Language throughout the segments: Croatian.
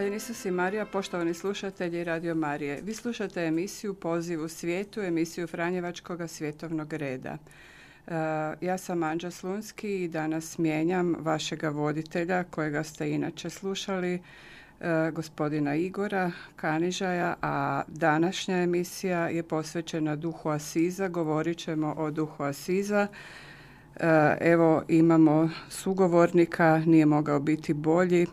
Hvala Isus i Marija, poštovani slušatelji Radio Marije. Vi slušate emisiju Poziv u svijetu, emisiju Franjevačkog svjetovnog reda. E, ja sam Anđa Slunski i danas mijenjam vašega voditelja kojega ste inače slušali, e, gospodina Igora Kanižaja, a današnja emisija je posvećena duhu Asiza. Govorit ćemo o duhu Asiza. E, evo imamo sugovornika, nije mogao biti bolji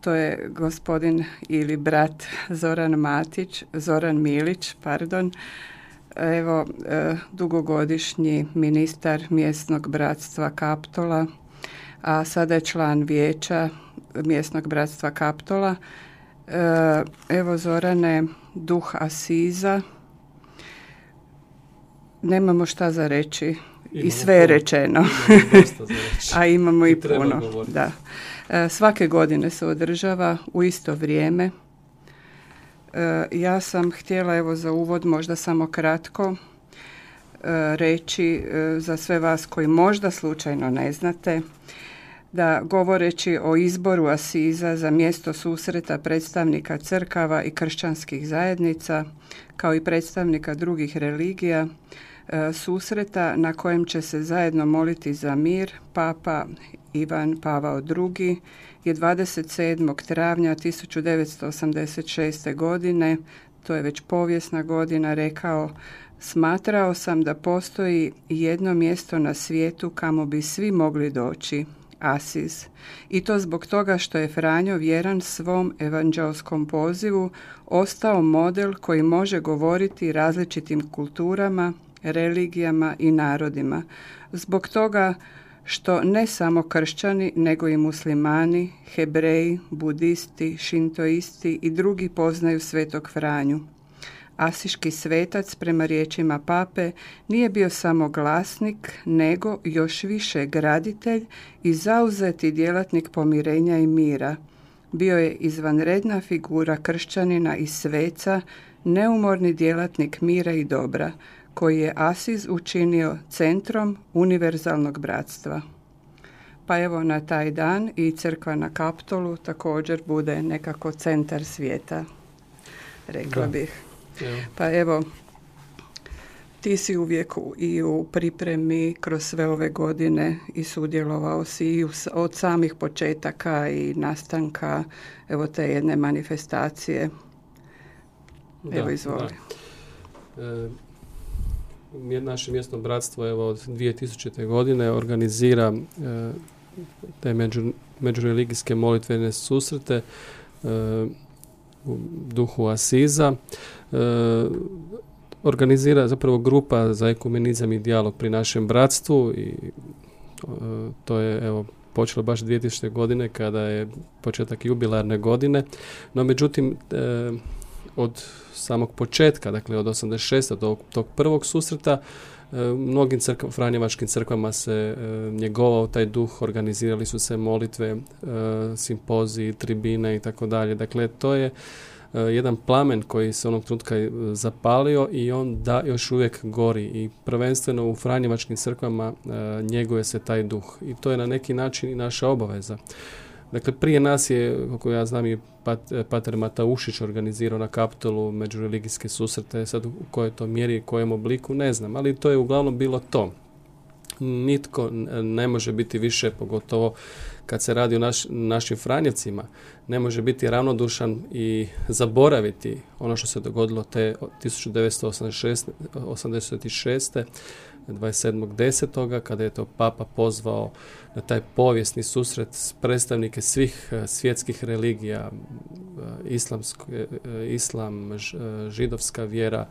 to je gospodin ili brat Zoran Matić, Zoran Milić, pardon, evo e, dugogodišnji ministar mjesnog bratstva Kaptola, a sada je član vijeća mjesnog bratstva Kaptola. E, evo Zorane, duh Asiza, nemamo šta za reći i sve je rečeno. a imamo i, puno. Da. E, svake godine se održava u isto vrijeme. E, ja sam htjela evo za uvod možda samo kratko e, reći za sve vas koji možda slučajno ne znate da govoreći o izboru Asiza za mjesto susreta predstavnika crkava i kršćanskih zajednica kao i predstavnika drugih religija susreta na kojem će se zajedno moliti za mir Papa Ivan Pavao II je 27. travnja 1986. godine, to je već povijesna godina, rekao Smatrao sam da postoji jedno mjesto na svijetu kamo bi svi mogli doći, Asis. I to zbog toga što je Franjo vjeran svom evanđelskom pozivu ostao model koji može govoriti različitim kulturama, religijama i narodima. Zbog toga što ne samo kršćani, nego i muslimani, hebreji, budisti, šintoisti i drugi poznaju svetog Franju. Asiški svetac, prema riječima pape, nije bio samo glasnik, nego još više graditelj i zauzeti djelatnik pomirenja i mira. Bio je izvanredna figura kršćanina i sveca, neumorni djelatnik mira i dobra, koji je Asiz učinio centrom univerzalnog bratstva. Pa evo na taj dan i crkva na Kaptolu također bude nekako centar svijeta, rekla bih. Pa evo, ti si uvijek i u pripremi kroz sve ove godine i sudjelovao si i od samih početaka i nastanka evo te jedne manifestacije. Evo izvoli. E, naše mjesno bratstvo evo od 2000. godine organizira e, te među, međureligijske molitvene susrete e, u duhu Asiza. E, organizira zapravo grupa za ekumenizam i dijalog pri našem bratstvu i to je evo počelo baš 2000. godine kada je početak jubilarne godine. No međutim od samog početka, dakle od 86. do tog prvog susreta, e, mnogim crkv, franjevačkim crkvama se e, njegovao taj duh, organizirali su se molitve, e, simpoziji, tribine i tako dalje. Dakle, to je jedan plamen koji se onog trenutka zapalio i on da još uvijek gori i prvenstveno u franjevačkim crkvama njeguje se taj duh i to je na neki način i naša obaveza. Dakle, prije nas je, kako ja znam, i Pater Mataušić organizirao na Kapitolu međureligijske susrete, sad u kojoj to mjeri i kojem obliku, ne znam, ali to je uglavnom bilo to. Nitko ne može biti više, pogotovo kad se radi o naš, našim Franjevcima, ne može biti ravnodušan i zaboraviti ono što se dogodilo te 1986. 27.10. kada je to papa pozvao na taj povijesni susret s predstavnike svih e, svjetskih religija, e, islamske, e, islam, židovska vjera,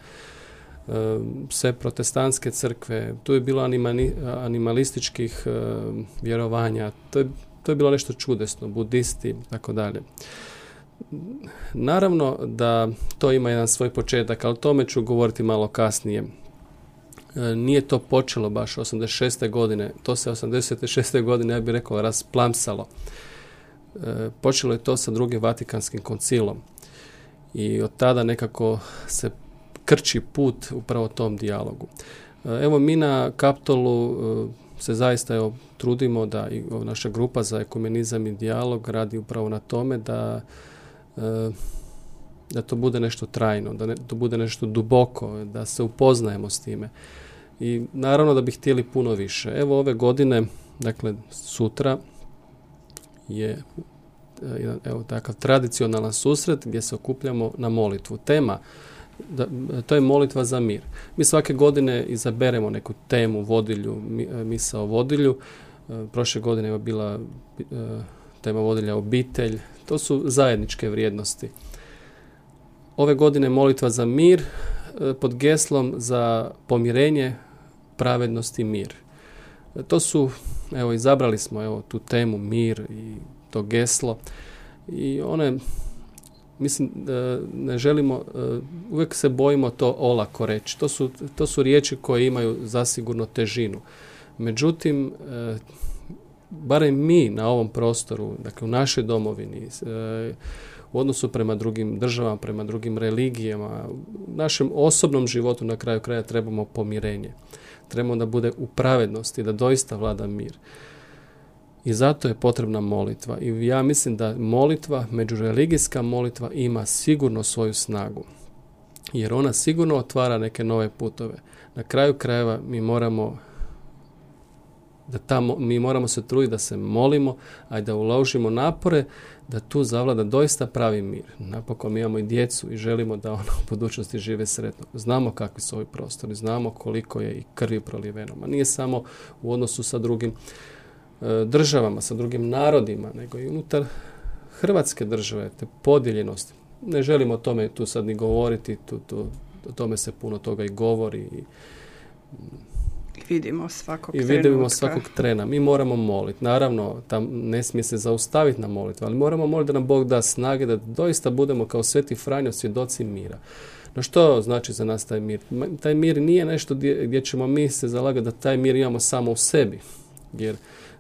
sve protestantske crkve, tu je bilo animalističkih vjerovanja, to je, to je bilo nešto čudesno, budisti, tako dalje. Naravno da to ima jedan svoj početak, ali o tome ću govoriti malo kasnije. E, nije to počelo baš 86. godine, to se 86. godine, ja bih rekao, rasplamsalo. E, počelo je to sa drugim Vatikanskim koncilom i od tada nekako se krči put upravo tom dijalogu. E, evo mi na Kaptolu se zaista evo, trudimo da i naša grupa za ekumenizam i dijalog radi upravo na tome da da to bude nešto trajno, da to bude nešto duboko, da se upoznajemo s time. I naravno da bi htjeli puno više. Evo ove godine, dakle sutra je jedan evo takav tradicionalan susret gdje se okupljamo na molitvu. Tema da, to je molitva za mir. Mi svake godine izaberemo neku temu, vodilju, misa o vodilju. E, prošle godine je bila e, tema vodilja obitelj. To su zajedničke vrijednosti. Ove godine molitva za mir e, pod geslom za pomirenje, pravednost i mir. To su, evo, izabrali smo evo, tu temu mir i to geslo. I one mislim ne želimo uvijek se bojimo to olako reći. To su, to su riječi koje imaju zasigurno težinu. Međutim barem mi na ovom prostoru dakle u našoj domovini u odnosu prema drugim državama, prema drugim religijama, u našem osobnom životu na kraju kraja trebamo pomirenje. Trebamo da bude u pravednosti, da doista vlada mir. I zato je potrebna molitva. I ja mislim da molitva, međureligijska molitva ima sigurno svoju snagu. Jer ona sigurno otvara neke nove putove. Na kraju krajeva mi moramo da tamo, mi moramo se truditi da se molimo, a da uložimo napore da tu zavlada doista pravi mir. Napokon imamo i djecu i želimo da ono u budućnosti žive sretno. Znamo kakvi su ovi prostori, znamo koliko je i krvi proliveno. Ma nije samo u odnosu sa drugim e, državama, sa drugim narodima, nego i unutar Hrvatske države, te podijeljenosti. Ne želimo o tome tu sad ni govoriti, tu, tu, o tome se puno toga i govori i vidimo svakog I vidimo svakog trena. Mi moramo moliti. Naravno, tam ne smije se zaustaviti na molitvu, ali moramo moliti da nam Bog da snage da doista budemo kao sveti Franjo svjedoci mira. No što znači za nas taj mir? Taj mir nije nešto gdje, ćemo mi se zalagati da taj mir imamo samo u sebi. Jer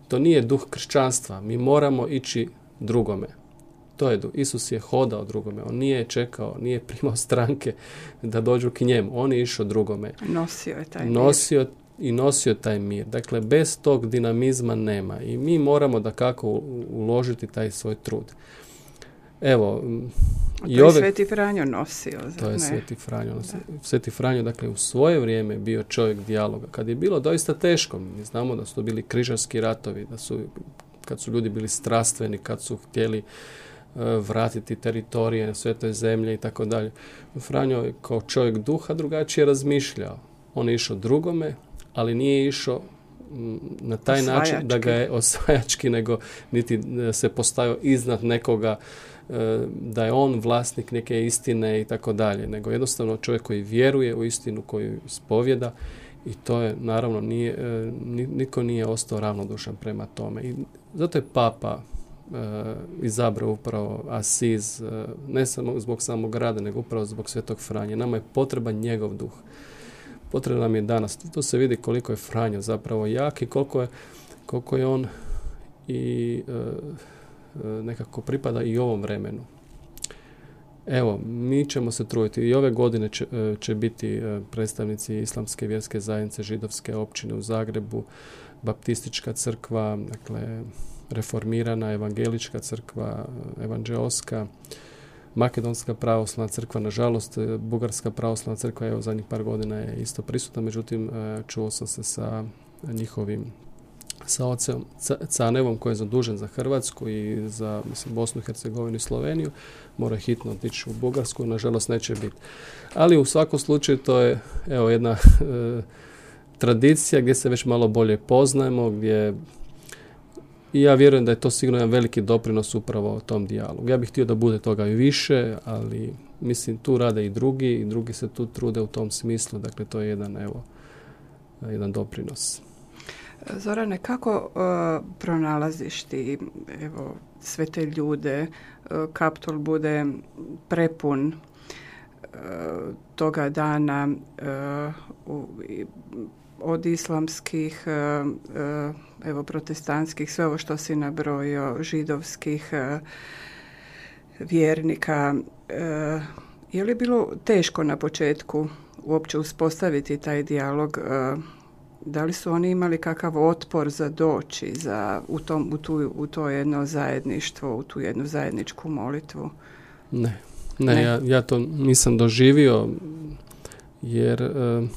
to nije duh kršćanstva. Mi moramo ići drugome. To je Isus je hodao drugome. On nije čekao, nije primao stranke da dođu k njemu. On je išao drugome. Nosio je taj Nosio i nosio taj mir. Dakle, bez tog dinamizma nema i mi moramo da kako uložiti taj svoj trud. Evo, i to je Sveti Franjo nosio. To je Sveti Franjo. Sveti Franjo, dakle, u svoje vrijeme bio čovjek dijaloga. Kad je bilo doista teško, mi znamo da su to bili križarski ratovi, da su, kad su ljudi bili strastveni, kad su htjeli e, vratiti teritorije na svetoj zemlje i tako dalje. Franjo je kao čovjek duha drugačije razmišljao. On je išao drugome, ali nije išao mm, na taj način da ga je osvajački, nego niti e, se postavio iznad nekoga e, da je on vlasnik neke istine i tako dalje, nego jednostavno čovjek koji vjeruje u istinu koju spovjeda i to je naravno nije, e, niko nije ostao ravnodušan prema tome. I zato je papa izabrao upravo Asiz, ne samo zbog samog rada, nego upravo zbog Svetog Franje. Nama je potreban njegov duh potrebno nam je danas. Tu se vidi koliko je Franjo zapravo jak i koliko je, koliko je on i e, e, nekako pripada i ovom vremenu. Evo, mi ćemo se truditi. I ove godine će, e, će biti predstavnici Islamske vjerske zajednice židovske općine u Zagrebu, Baptistička crkva, dakle, reformirana, evangelička crkva, evanđeoska, Makedonska pravoslavna crkva, nažalost, e, Bugarska pravoslavna crkva evo zadnjih par godina je isto prisutna, međutim e, čuo sam se sa njihovim sa ocem Canevom koji je zadužen za Hrvatsku i za mislim, Bosnu, Hercegovinu i Sloveniju. Mora hitno otići u Bugarsku, nažalost neće biti. Ali u svakom slučaju to je evo jedna e, tradicija gdje se već malo bolje poznajemo, gdje i ja vjerujem da je to sigurno jedan veliki doprinos upravo tom dijalogu. Ja bih htio da bude toga i više, ali mislim tu rade i drugi i drugi se tu trude u tom smislu. Dakle, to je jedan, evo, jedan doprinos. Zorane, kako uh, pronalaziš ti evo, sve te ljude, uh, kaptol bude prepun uh, toga dana u, od islamskih, e, e, evo protestantskih, sve ovo što si nabrojio, židovskih e, vjernika. Je li bilo teško na početku uopće uspostaviti taj dijalog? Da li su oni imali kakav otpor za doći za, u, tom, u, tu, u to jedno zajedništvo, u tu jednu zajedničku molitvu? Ne, ne, Ja, ja to nisam doživio jer e,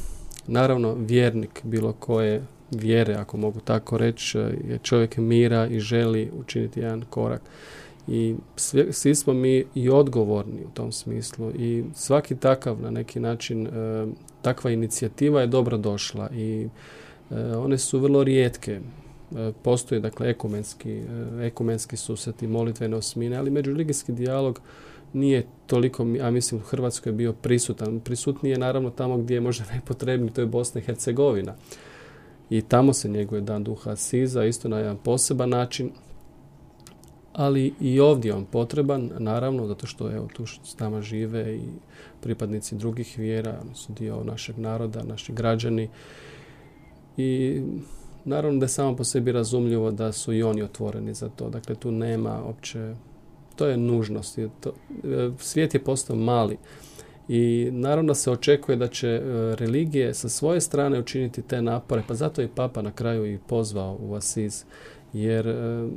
naravno vjernik bilo koje vjere, ako mogu tako reći, je čovjek mira i želi učiniti jedan korak. I svi, smo mi i odgovorni u tom smislu i svaki takav na neki način, e, takva inicijativa je dobro došla i e, one su vrlo rijetke. E, postoji dakle ekumenski, ekumenski susret i molitvene osmine, ali međuligijski dijalog nije toliko, a mislim u Hrvatskoj je bio prisutan. Prisutniji je naravno tamo gdje je možda najpotrebniji, to je Bosna i Hercegovina. I tamo se njeguje dan duha Siza, isto na jedan poseban način. Ali i ovdje on potreban, naravno, zato što evo, tu s nama žive i pripadnici drugih vjera, su dio našeg naroda, naši građani. I naravno da je samo po sebi razumljivo da su i oni otvoreni za to. Dakle, tu nema opće to je nužnost. To, e, svijet je postao mali i naravno se očekuje da će e, religije sa svoje strane učiniti te napore, pa zato je Papa na kraju i pozvao u Asiz, jer e,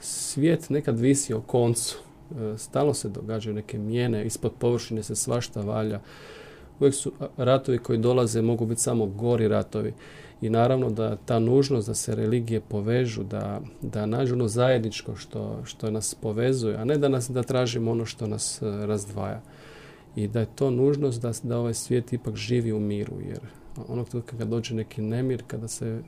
svijet nekad visi o koncu. Stalno se događaju neke mijene, ispod površine se svašta valja. Uvijek su ratovi koji dolaze mogu biti samo gori ratovi i naravno da ta nužnost da se religije povežu, da, da nađu ono zajedničko što, što nas povezuje, a ne da, nas, da tražimo ono što nas e, razdvaja. I da je to nužnost da, da ovaj svijet ipak živi u miru, jer onog trenutka kad dođe neki nemir, kada se,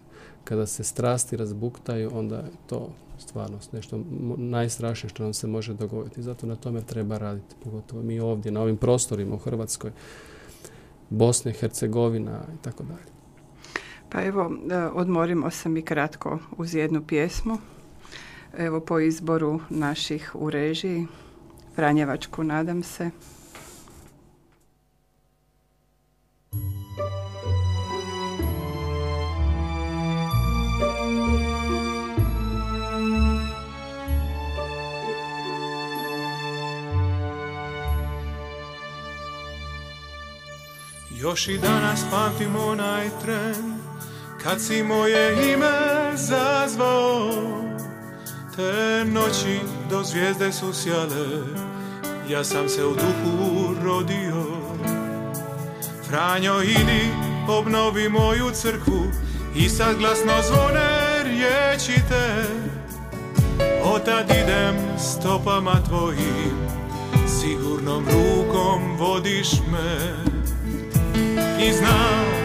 kada se strasti razbuktaju, onda je to stvarnost nešto najstrašnije što nam se može dogoditi. Zato na tome treba raditi, pogotovo mi ovdje, na ovim prostorima u Hrvatskoj, Bosne, Hercegovina i tako dalje. Pa evo, e, odmorimo se mi kratko uz jednu pjesmu. Evo po izboru naših u režiji, Franjevačku nadam se. Još i danas pamtim onaj tren kad si moje ime zazvao Te noći do zvijezde su sjale. Ja sam se u duhu rodio. Franjo idi obnovi moju crkvu I sad glasno zvone riječi te. Otad idem stopama tvojim Sigurnom rukom vodiš me. I znam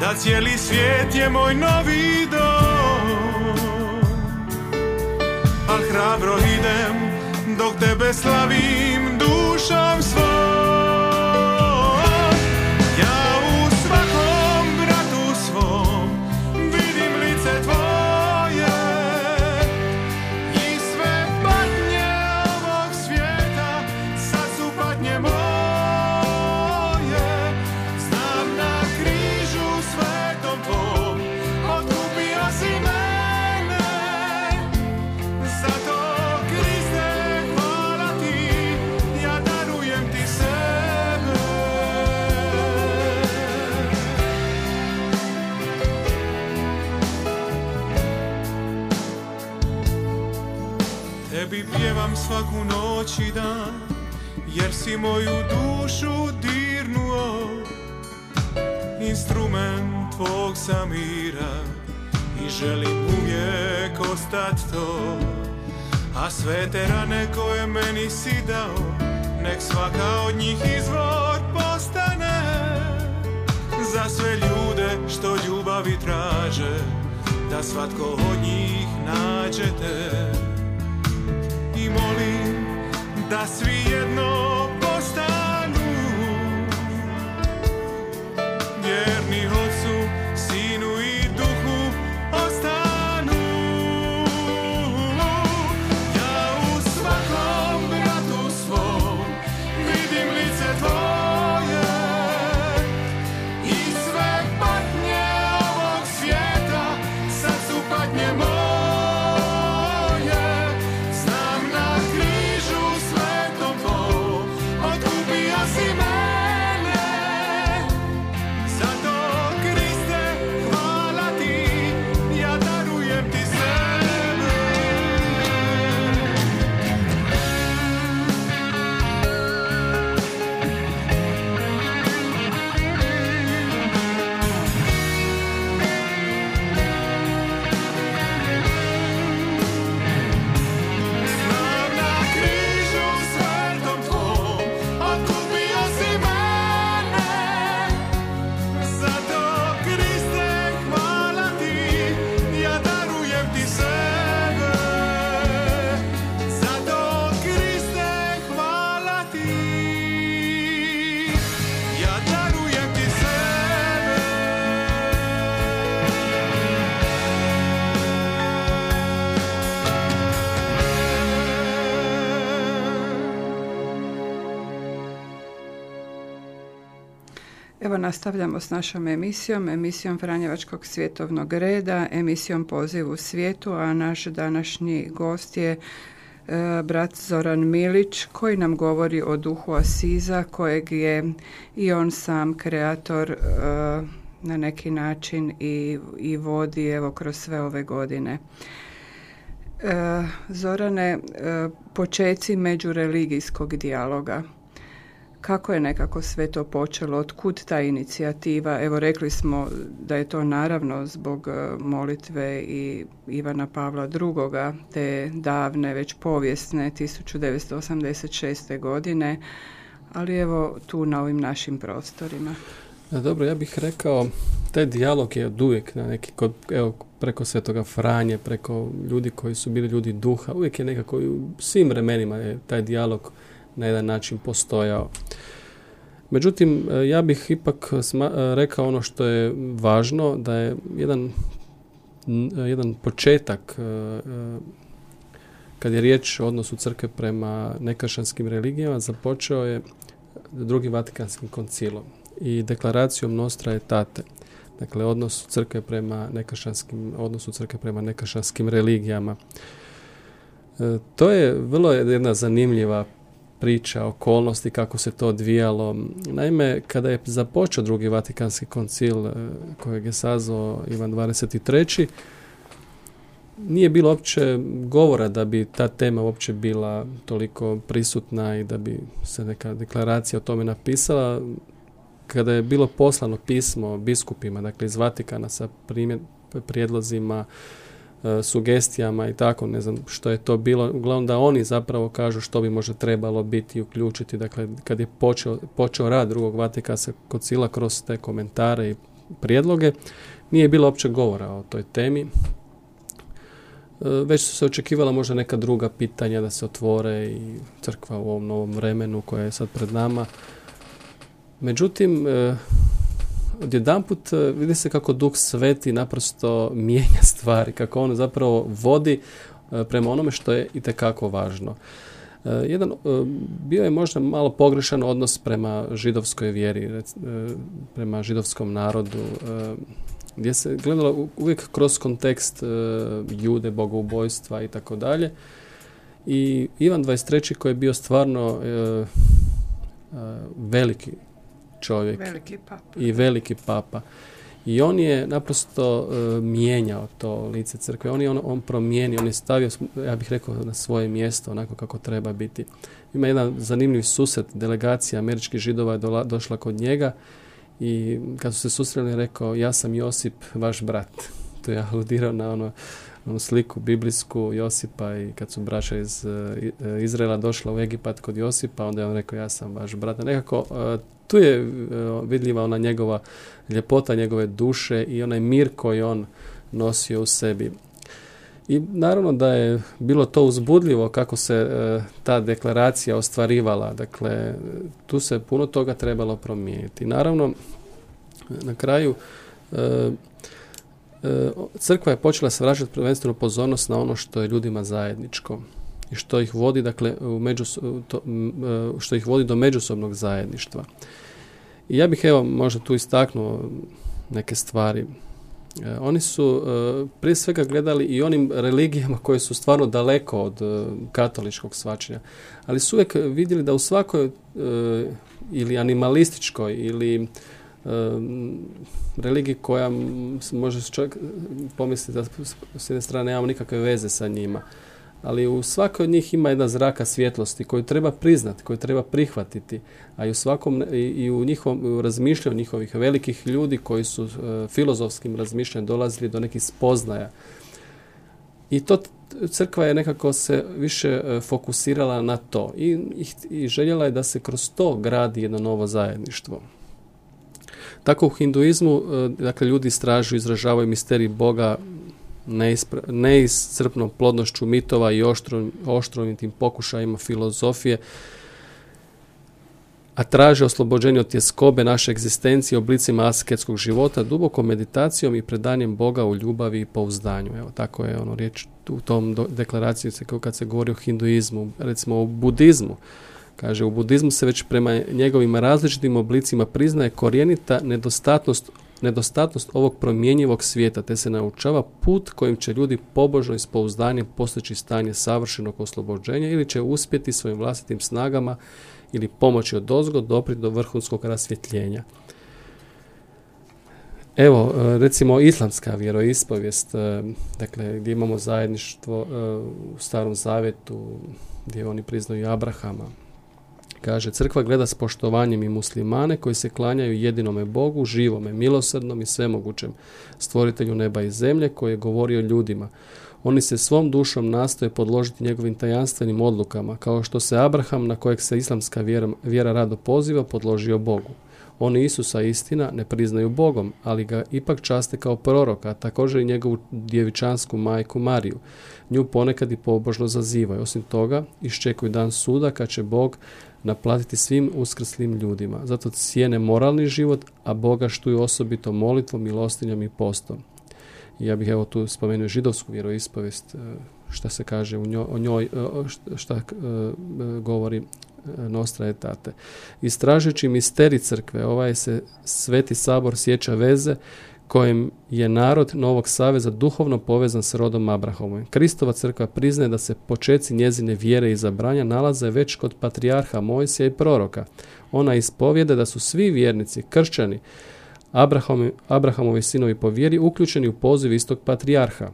da cijeli svijet je moj novi dom. Al hrabro idem dok tebe slavim dušom svojom svaku noć i dan Jer si moju dušu dirnuo. Instrument tvog samira I želim uvijek ostat to. A sve te rane koje meni si dao Nek svaka od njih izvor postane. Za sve ljude što ljubavi traže Da svatko od njih nađete i molim da svi jedno postanu. Vjerni ocu, nastavljamo s našom emisijom, emisijom Franjevačkog svjetovnog reda, emisijom Poziv u svijetu, a naš današnji gost je e, brat Zoran Milić koji nam govori o duhu Asiza kojeg je i on sam kreator e, na neki način i, i vodi evo kroz sve ove godine. E, Zorane, počeci međureligijskog dijaloga kako je nekako sve to počelo, od kud ta inicijativa? Evo rekli smo da je to naravno zbog e, molitve i Ivana Pavla II. te davne, već povijesne 1986. godine, ali evo tu na ovim našim prostorima. Dobro, ja bih rekao, taj dijalog je od uvijek na neki, kod, evo, preko Svetoga Franje, preko ljudi koji su bili ljudi duha, uvijek je nekako u svim vremenima je taj dijalog na jedan način postojao. Međutim, e, ja bih ipak e, rekao ono što je važno, da je jedan, e, jedan početak kad je riječ o odnosu crkve prema nekršćanskim religijama, započeo je drugim Vatikanskim koncilom i deklaracijom Nostra Etate. Dakle, odnos crkve prema nekršćanskim, odnosu crkve prema nekršćanskim religijama. to je vrlo jedna zanimljiva priča, okolnosti, kako se to odvijalo. Naime, kada je započeo drugi Vatikanski koncil e, kojeg je sazvao Ivan 23. Nije bilo uopće govora da bi ta tema uopće bila toliko prisutna i da bi se neka deklaracija o tome napisala. Kada je bilo poslano pismo biskupima, dakle iz Vatikana sa primjer, prijedlozima sugestijama i tako, ne znam što je to bilo, uglavnom da oni zapravo kažu što bi možda trebalo biti i uključiti, dakle kad je počeo, počeo rad drugog Vatikasa kocila kroz te komentare i prijedloge, nije bilo uopće govora o toj temi. E, već su se očekivala možda neka druga pitanja da se otvore i crkva u ovom novom vremenu koje je sad pred nama. Međutim, e, odjedanput e, vidi se kako Duh Sveti naprosto mijenja stvari, kako on zapravo vodi e, prema onome što je itekako važno. E, jedan, bio je možda malo pogrešan odnos prema židovskoj vjeri, prema židovskom narodu, gdje se gledalo uvijek kroz kontekst jude, bogoubojstva i tako dalje. I Ivan 23. koji je bio stvarno veliki čovjek veliki i veliki papa. I on je naprosto uh, mijenjao to lice crkve. On je on, on promijenio, on je stavio, ja bih rekao, na svoje mjesto, onako kako treba biti. Ima jedan zanimljiv susret, delegacija američkih židova je došla kod njega i kad su se susreli rekao, ja sam Josip, vaš brat. To je aludirao na ono onu sliku biblijsku Josipa i kad su braća iz uh, Izraela došla u Egipat kod Josipa, onda je on rekao ja sam vaš brat. Nekako uh, tu je uh, vidljiva ona njegova ljepota njegove duše i onaj mir koji on nosio u sebi. I naravno da je bilo to uzbudljivo kako se ta deklaracija ostvarivala. Dakle, tu se puno toga trebalo promijeniti. Naravno, na kraju crkva je počela se vraćati prvenstveno pozornost na ono što je ljudima zajedničko i što ih vodi dakle u međus, to, e, što ih vodi do međusobnog zajedništva. I ja bih evo možda tu istaknuo neke stvari. E, oni su e, prije svega gledali i onim religijama koje su stvarno daleko od katoličkog svačanja, ali su uvijek vidjeli da u svakoj ili animalističkoj ili religiji koja može čovjek pomisliti da s jedne strane nemamo nikakve veze sa njima. Ali u svakoj od njih ima jedna zraka svjetlosti koju treba priznati, koju treba prihvatiti, a i u svakom i u njihovom u razmišljanju njihovih velikih ljudi koji su uh, filozofskim razmišljanjem dolazili do nekih spoznaja. I to crkva je nekako se više uh, fokusirala na to i, i, i željela je da se kroz to gradi jedno novo zajedništvo. Tako u hinduizmu, e, dakle, ljudi istražuju, izražavaju misterij Boga neiscrpnom plodnošću mitova i oštrovitim pokušajima filozofije, a traže oslobođenje od tjeskobe naše egzistencije oblicima asketskog života, dubokom meditacijom i predanjem Boga u ljubavi i pouzdanju. Evo, tako je ono riječ u tom deklaraciji kad se govori o hinduizmu, recimo o budizmu Kaže, u budizmu se već prema njegovim različitim oblicima priznaje korijenita nedostatnost nedostatnost ovog promjenjivog svijeta, te se naučava put kojim će ljudi pobožno i s pouzdanjem postići stanje savršenog oslobođenja ili će uspjeti svojim vlastitim snagama ili pomoći od dozgo dopriti do vrhunskog rasvjetljenja. Evo, e, recimo islamska vjeroispovijest, e, dakle, gdje imamo zajedništvo e, u starom zavjetu, gdje oni priznaju Abrahama. Kaže, crkva gleda s poštovanjem i muslimane koji se klanjaju jedinome Bogu, živome, milosrdnom i svemogućem, stvoritelju neba i zemlje koji je govorio ljudima. Oni se svom dušom nastoje podložiti njegovim tajanstvenim odlukama, kao što se Abraham, na kojeg se islamska vjera, vjera rado poziva, podložio Bogu. Oni Isusa istina ne priznaju Bogom, ali ga ipak časte kao proroka, također i njegovu djevičansku majku Mariju. Nju ponekad i pobožno zazivaju. Osim toga, iščekuju dan suda kad će Bog naplatiti svim uskrslim ljudima. Zato cijene moralni život, a Boga štuju osobito molitvom, milostinjom i postom. ja bih evo tu spomenuo židovsku vjeroispovijest, e, šta se kaže u njoj, o njoj, e, šta e, govori Nostra etate. Istražujući misteri crkve, ovaj se sveti sabor sjeća veze kojim je narod Novog Saveza duhovno povezan s rodom Abrahamovim. Kristova crkva priznaje da se počeci njezine vjere i zabranja nalaze već kod patrijarha Mojsija i proroka. Ona ispovjede da su svi vjernici, kršćani, Abrahamovi, Abrahamovi sinovi po vjeri uključeni u poziv istog patrijarha.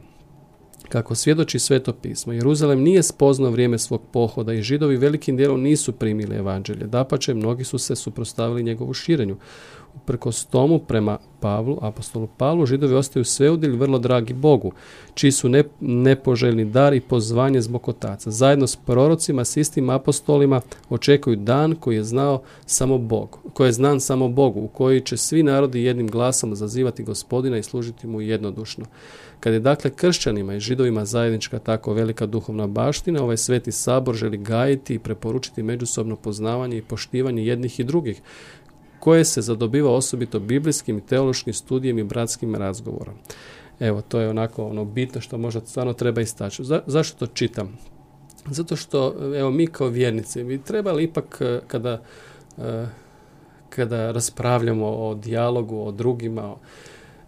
Kako svjedoči sveto pismo, Jeruzalem nije spoznao vrijeme svog pohoda i židovi velikim dijelom nisu primili evanđelje. Dapače, mnogi su se suprostavili njegovu širenju. Uprkos tomu, prema Pavlu, apostolu Pavlu, židovi ostaju sveudilj vrlo dragi Bogu, čiji su ne, nepoželjni dar i pozvanje zbog otaca. Zajedno s prorocima, s istim apostolima, očekuju dan koji je znao samo Bog, koji je znan samo Bogu, u koji će svi narodi jednim glasom zazivati gospodina i služiti mu jednodušno. Kad je dakle kršćanima i židovima zajednička tako velika duhovna baština, ovaj sveti sabor želi gajiti i preporučiti međusobno poznavanje i poštivanje jednih i drugih, koje se zadobiva osobito biblijskim i teološkim studijem i bratskim razgovorom. Evo, to je onako ono bitno što možda stvarno treba istaći. zašto to čitam? Zato što, evo, mi kao vjernici bi trebali ipak eh, kada, eh, kada raspravljamo o dijalogu, o drugima,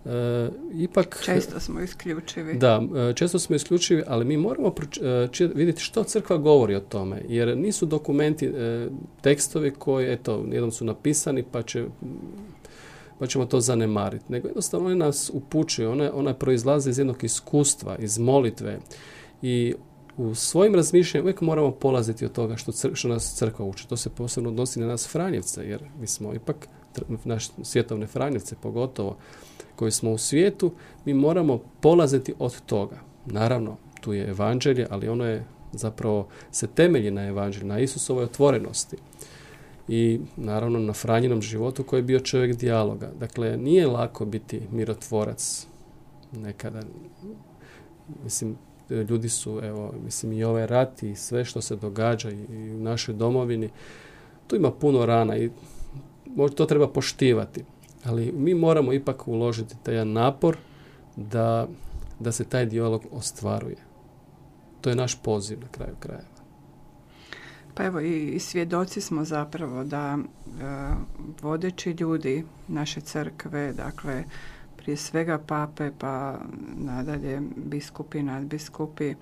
E, ipak... Često smo isključivi. Da, e, često smo isključivi, ali mi moramo e, vidjeti što crkva govori o tome, jer nisu dokumenti, tekstovi koji, eto, jednom su napisani pa će pa ćemo to zanemariti. Nego jednostavno one nas upućuju, one, ona proizlaze iz jednog iskustva, iz molitve i u svojim razmišljanjima uvijek moramo polaziti od toga što, što nas crkva uči. To se posebno odnosi na nas Franjevce, jer mi smo ipak, naš svjetovne Franjevce pogotovo, koji smo u svijetu, mi moramo polaziti od toga. Naravno, tu je evanđelje, ali ono je zapravo se temelji na evanđelju, na Isusovoj otvorenosti i naravno na Franjinom životu koji je bio čovjek dijaloga. Dakle, nije lako biti mirotvorac nekada. Mislim, ljudi su, evo, mislim i ovaj rat i sve što se događa i u našoj domovini, tu ima puno rana i to treba poštivati. Ali mi moramo ipak uložiti taj napor da, da se taj dijalog ostvaruje. To je naš poziv na kraju krajeva. Pa evo i svjedoci smo zapravo da e, vodeći ljudi naše crkve, dakle prije svega pape pa nadalje biskupi, nadbiskupi,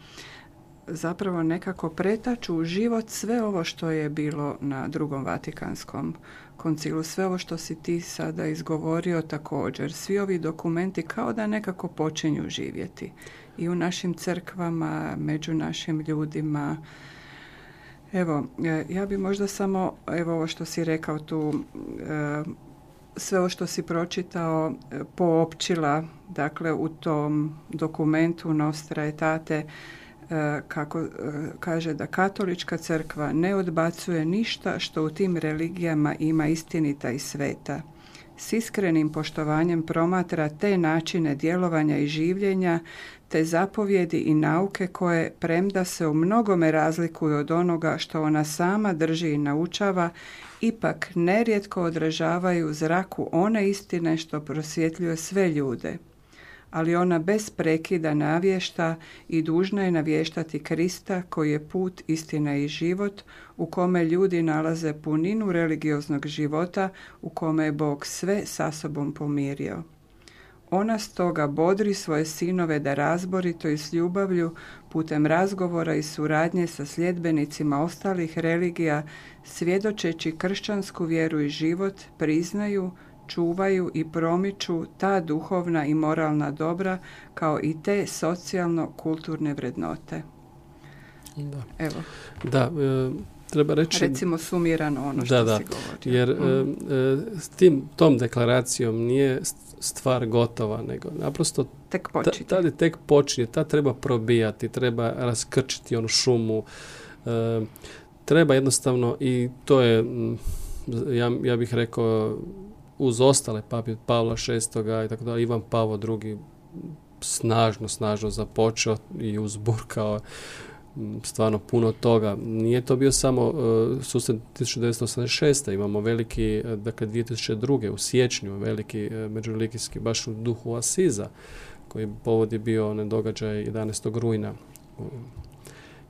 zapravo nekako pretaču u život sve ovo što je bilo na drugom Vatikanskom koncilu. Sve ovo što si ti sada izgovorio također. Svi ovi dokumenti kao da nekako počinju živjeti. I u našim crkvama, među našim ljudima. Evo, e, ja bi možda samo, evo ovo što si rekao tu, e, sve ovo što si pročitao e, poopćila, dakle u tom dokumentu Nostra etate, kako e, kaže da katolička crkva ne odbacuje ništa što u tim religijama ima istinita i sveta. S iskrenim poštovanjem promatra te načine djelovanja i življenja, te zapovjedi i nauke koje, premda se u mnogome razlikuju od onoga što ona sama drži i naučava, ipak nerijetko odražavaju zraku one istine što prosvjetljuje sve ljude – ali ona bez prekida navješta i dužna je navještati Krista koji je put, istina i život, u kome ljudi nalaze puninu religioznog života, u kome je Bog sve sa sobom pomirio. Ona stoga bodri svoje sinove da razborito i s ljubavlju putem razgovora i suradnje sa sljedbenicima ostalih religija, svjedočeći kršćansku vjeru i život, priznaju, čuvaju i promiču ta duhovna i moralna dobra kao i te socijalno-kulturne vrednote. Da. Evo. Da, e, treba reći... Recimo sumirano ono što da, si govorio. Jer mm. s tim, tom deklaracijom nije stvar gotova, nego naprosto tek počinje. Tada tek počinje, ta treba probijati, treba raskrčiti onu šumu, treba jednostavno i to je, ja, ja bih rekao, uz ostale papi Pavla VI i tako da Ivan Pavo II snažno, snažno započeo i uzburkao stvarno puno toga. Nije to bio samo uh, susret 1986. Imamo veliki, uh, dakle 2002. u siječnju veliki uh, međureligijski baš u duhu Asiza koji povod je bio onaj događaj 11. rujna.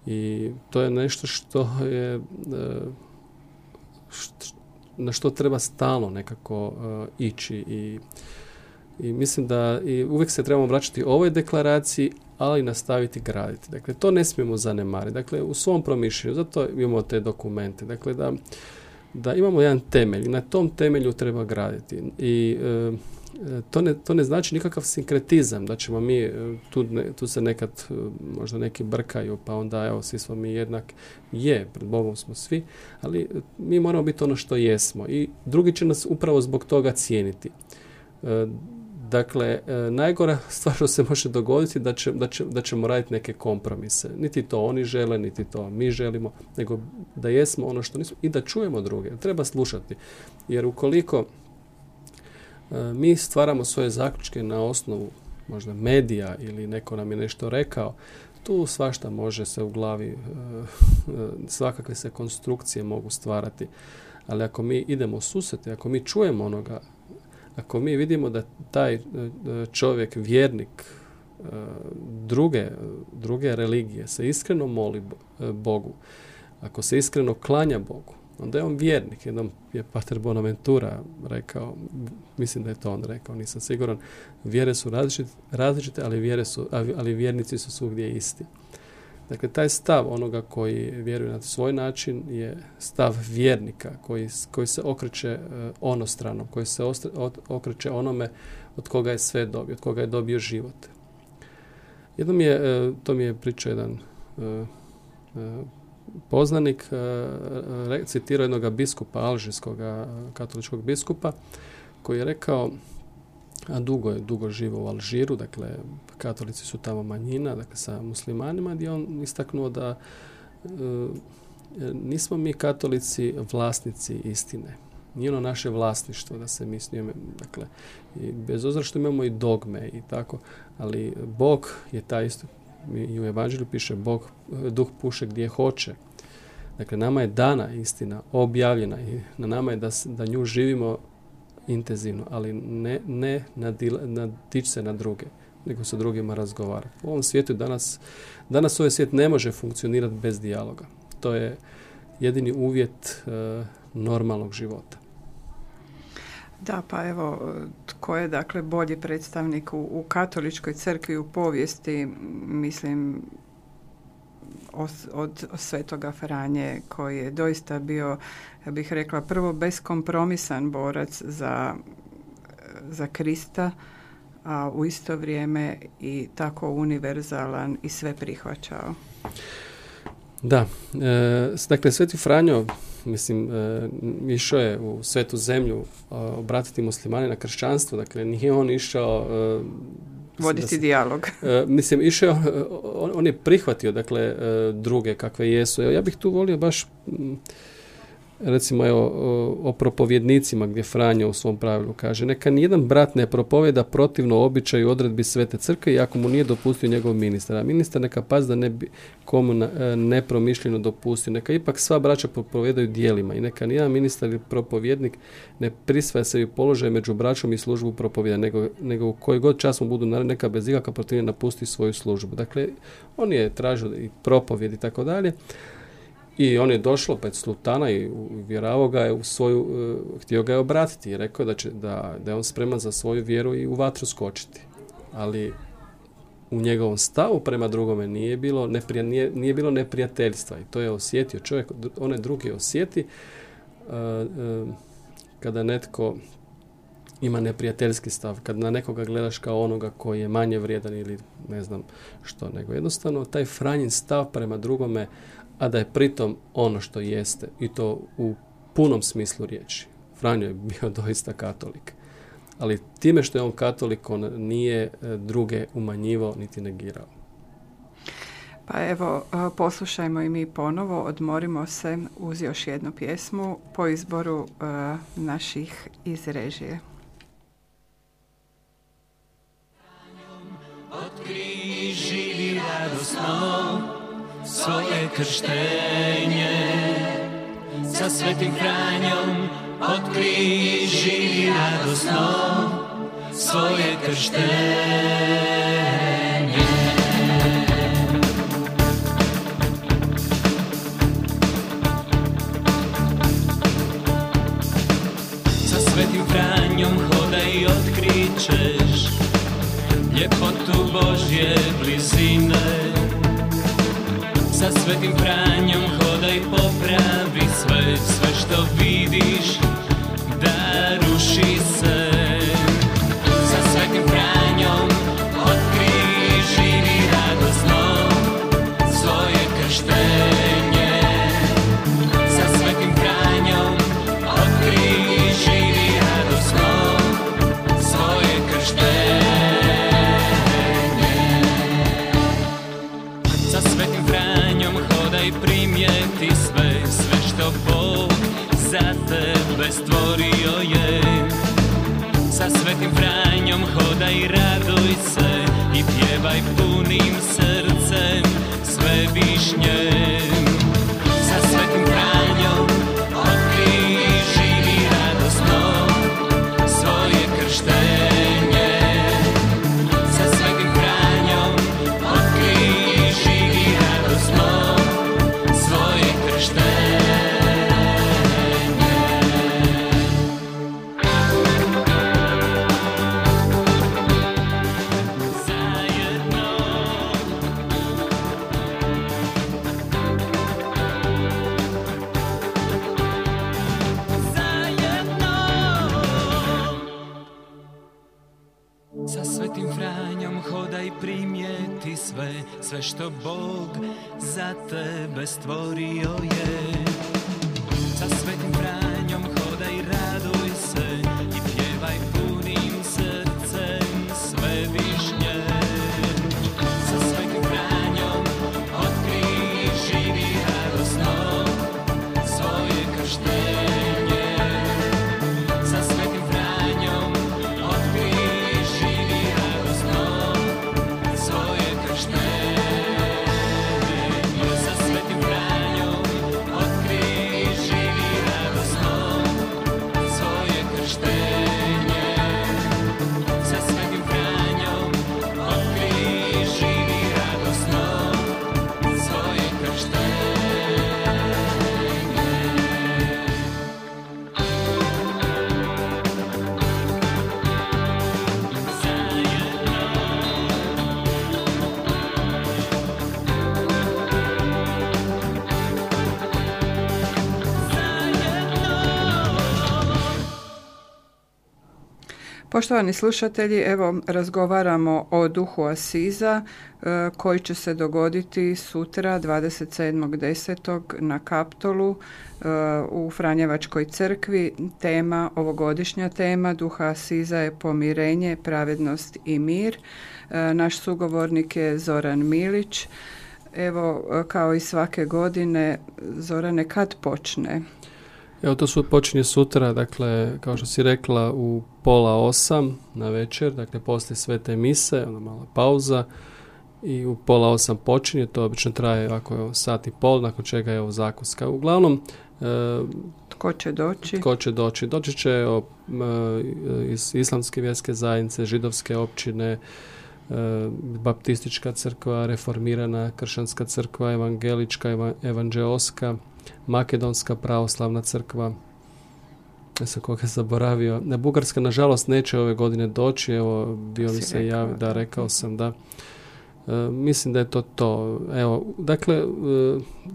I to je nešto što je uh, na što treba stalno nekako ići i i mislim da i uvijek se trebamo vraćati ovoj deklaraciji, ali nastaviti graditi. Dakle, to ne smijemo zanemariti. Dakle, u svom promišljenju, zato imamo te dokumente. Dakle, da, da imamo jedan temelj na tom temelju treba graditi. I e, to, ne, to ne znači nikakav sinkretizam, da ćemo mi, e, tu, tu se nekad e, možda neki brkaju, pa onda evo, svi smo mi jednak. Je, pred Bogom smo svi, ali mi moramo biti ono što jesmo i drugi će nas upravo zbog toga cijeniti. Dakle, e, najgora stvar što se može dogoditi da, će, da, će, da ćemo raditi neke kompromise. Niti to oni žele, niti to mi želimo, nego da jesmo ono što nismo i da čujemo druge. Treba slušati. Jer ukoliko e, mi stvaramo svoje zaključke na osnovu možda medija ili neko nam je nešto rekao, tu svašta može se u glavi, e, svakakve se konstrukcije mogu stvarati. Ali ako mi idemo u susret ako mi čujemo onoga ako mi vidimo da taj e, čovjek, vjernik e, druge, druge religije se iskreno moli e, Bogu, ako se iskreno klanja Bogu, onda je on vjernik. Jednom je Pater Bonaventura rekao, mislim da je to on rekao, nisam siguran, vjere su različite, različite ali, vjere su, ali vjernici su svugdje isti. Dakle, taj stav onoga koji vjeruje na svoj način je stav vjernika koji, koji se okreće uh, onostranom, koji se okreće onome od koga je sve dobio, od koga je dobio život. Jednom je, uh, to mi je pričao jedan uh, poznanik, citirao jednog biskupa, alžirskog katoličkog biskupa, koji je rekao a dugo je, dugo živo u Alžiru, dakle katolici su tamo manjina, dakle sa muslimanima, gdje on istaknuo da e, nismo mi katolici vlasnici istine. Nije ono naše vlasništvo da se mi smijeme, dakle, i bez obzira što imamo i dogme i tako, ali Bog je taj isto, i u evanđelju piše, Bog, duh puše gdje hoće. Dakle, nama je dana istina, objavljena i na nama je da, da nju živimo intenzivno, ali ne, ne nadići se na druge, nego sa drugima razgovara. U ovom svijetu danas, danas ovaj svijet ne može funkcionirati bez dijaloga. To je jedini uvjet e, normalnog života. Da, pa evo, tko je dakle bolji predstavnik u, u katoličkoj crkvi u povijesti, mislim, od, svetoga Franje koji je doista bio, ja bih rekla, prvo beskompromisan borac za, za Krista, a u isto vrijeme i tako univerzalan i sve prihvaćao. Da, e, dakle Sveti Franjo mislim e, išao je u svetu zemlju obratiti muslimane na kršćanstvo, dakle nije on išao e, voditi dijalog. E, mislim, išao, e, on, on je prihvatio, dakle, e, druge kakve jesu. Ja bih tu volio baš recimo evo, o propovjednicima gdje Franjo u svom pravilu kaže neka nijedan brat ne propovjeda protivno običaju odredbi Svete crkve i ako mu nije dopustio njegov ministar. A ministar neka paz da ne bi komu e, nepromišljeno dopustio. Neka ipak sva braća propovedaju dijelima i neka nijedan ministar ili propovjednik ne prisvaja sebi položaj među braćom i službu propovjeda, nego, nego u koji god čas mu budu naravno neka bez ikakva protiv napusti svoju službu. Dakle, on je tražio i propovjed i tako dalje. I on je došlo pred sultana i uvjeravao ga je u svoju, e, htio ga je obratiti i rekao da, će, da, da je on spreman za svoju vjeru i u vatru skočiti. Ali u njegovom stavu prema drugome nije bilo, neprija, nije, nije bilo neprijateljstva i to je osjetio čovjek, one drugi osjeti uh, uh, kada netko ima neprijateljski stav, kad na nekoga gledaš kao onoga koji je manje vrijedan ili ne znam što, nego jednostavno taj Franjin stav prema drugome a da je pritom ono što jeste i to u punom smislu riječi. Franjo je bio doista katolik. Ali time što je on katolik, on nije e, druge umanjivao niti negirao. Pa evo, e, poslušajmo i mi ponovo, odmorimo se uz još jednu pjesmu po izboru uh, naših iz režije. Krštenje. Sa svetim Franjom otkri živi radosno svoje krštenje. Sa svetim Franjom hodaj i otkričeš ljepotu Božje blizine sa svetim Franjom hodaj popravi sve, sve što vidiš. Da ruši se sve što Bog za tebe stvorio je. Sa svetim Franjom Poštovani slušatelji, evo razgovaramo o duhu Asiza e, koji će se dogoditi sutra 27.10. na Kaptolu e, u Franjevačkoj crkvi. Tema, ovogodišnja tema duha Asiza je pomirenje, pravednost i mir. E, Naš sugovornik je Zoran Milić. Evo, kao i svake godine, Zorane, kad počne? Evo to su počinje sutra, dakle, kao što si rekla, u pola osam na večer, dakle, poslije sve te mise, ona mala pauza, i u pola osam počinje, to obično traje ako sat i pol, nakon čega je ovo zakuska. Uglavnom, e, Tko će doći? Tko će doći? Doći će e, iz islamske vjerske zajednice, židovske općine, e, baptistička crkva, reformirana kršćanska crkva, evangelička, evanđeoska, makedonska pravoslavna crkva, ja sam koga zaboravio. Na Bugarska, nažalost, neće ove godine doći, evo, bio mi se javi, da, rekao sam, da. E, mislim da je to to. Evo, dakle, e,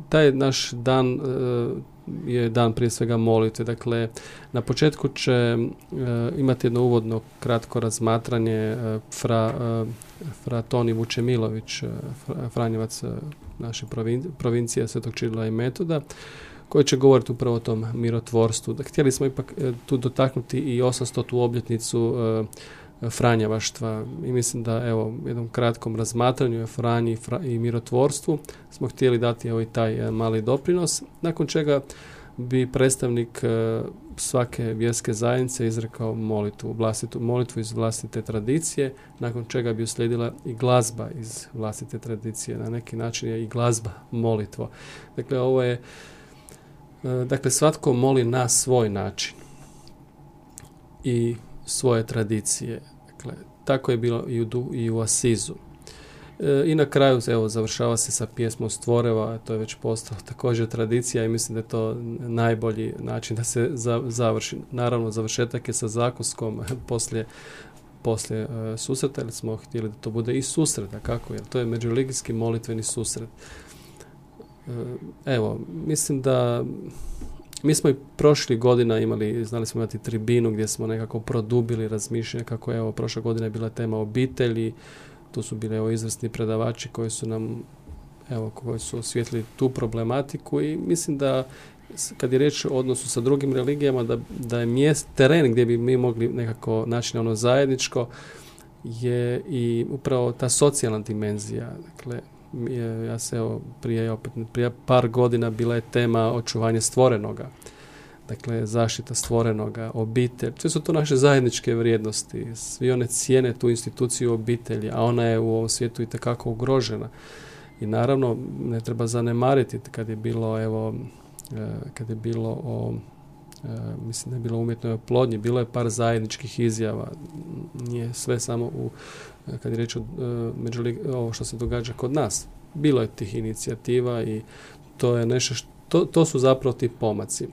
taj naš dan e, je dan prije svega molite. Dakle, na početku će imati jedno uvodno kratko razmatranje fra, fra Toni Vučemilović, Franjevac naše provincije Svetog Čirila i Metoda, koji će govoriti upravo o tom mirotvorstvu. Htjeli smo ipak tu dotaknuti i 800. obljetnicu Franjevaštva i mislim da evo jednom kratkom razmatranju o Franji i mirotvorstvu smo htjeli dati evo i taj e, mali doprinos, nakon čega bi predstavnik e, svake vjerske zajednice izrekao molitvu, vlastitu molitvu iz vlastite tradicije, nakon čega bi uslijedila i glazba iz vlastite tradicije. Na neki način je i glazba molitvo. Dakle, ovo je e, dakle, svatko moli na svoj način i svoje tradicije. Dakle, tako je bilo i u, i u Asizu. E, I na kraju, evo, završava se sa pjesmom Stvoreva, to je već postalo također tradicija i mislim da je to najbolji način da se završi. Naravno, završetak je sa zakuskom poslije poslije uh, susreta, ili smo htjeli da to bude i susret, kako, jer to je međuligijski molitveni susret. E, evo, mislim da mi smo i prošli godina imali, znali smo imati tribinu gdje smo nekako produbili razmišljanje kako evo, prošla godina je bila tema obitelji, tu su bili evo, izvrsni predavači koji su nam evo, koji su osvijetili tu problematiku i mislim da kad je riječ o odnosu sa drugim religijama, da, da je mjest, teren gdje bi mi mogli nekako naći ono zajedničko, je i upravo ta socijalna dimenzija. Dakle, ja se evo, prije, opet, prije par godina bila je tema očuvanje stvorenoga. Dakle, zaštita stvorenoga, obitelj. Sve su to naše zajedničke vrijednosti. Svi one cijene tu instituciju obitelji, a ona je u ovom svijetu i tekako ugrožena. I naravno, ne treba zanemariti kad je bilo, evo, e, kad je bilo o e, mislim da je bilo umjetnoj oplodnji, bilo je par zajedničkih izjava, nije sve samo u kad je reč o e, ovo što se događa kod nas. Bilo je tih inicijativa i to je nešto što, to, su zapravo ti pomaci.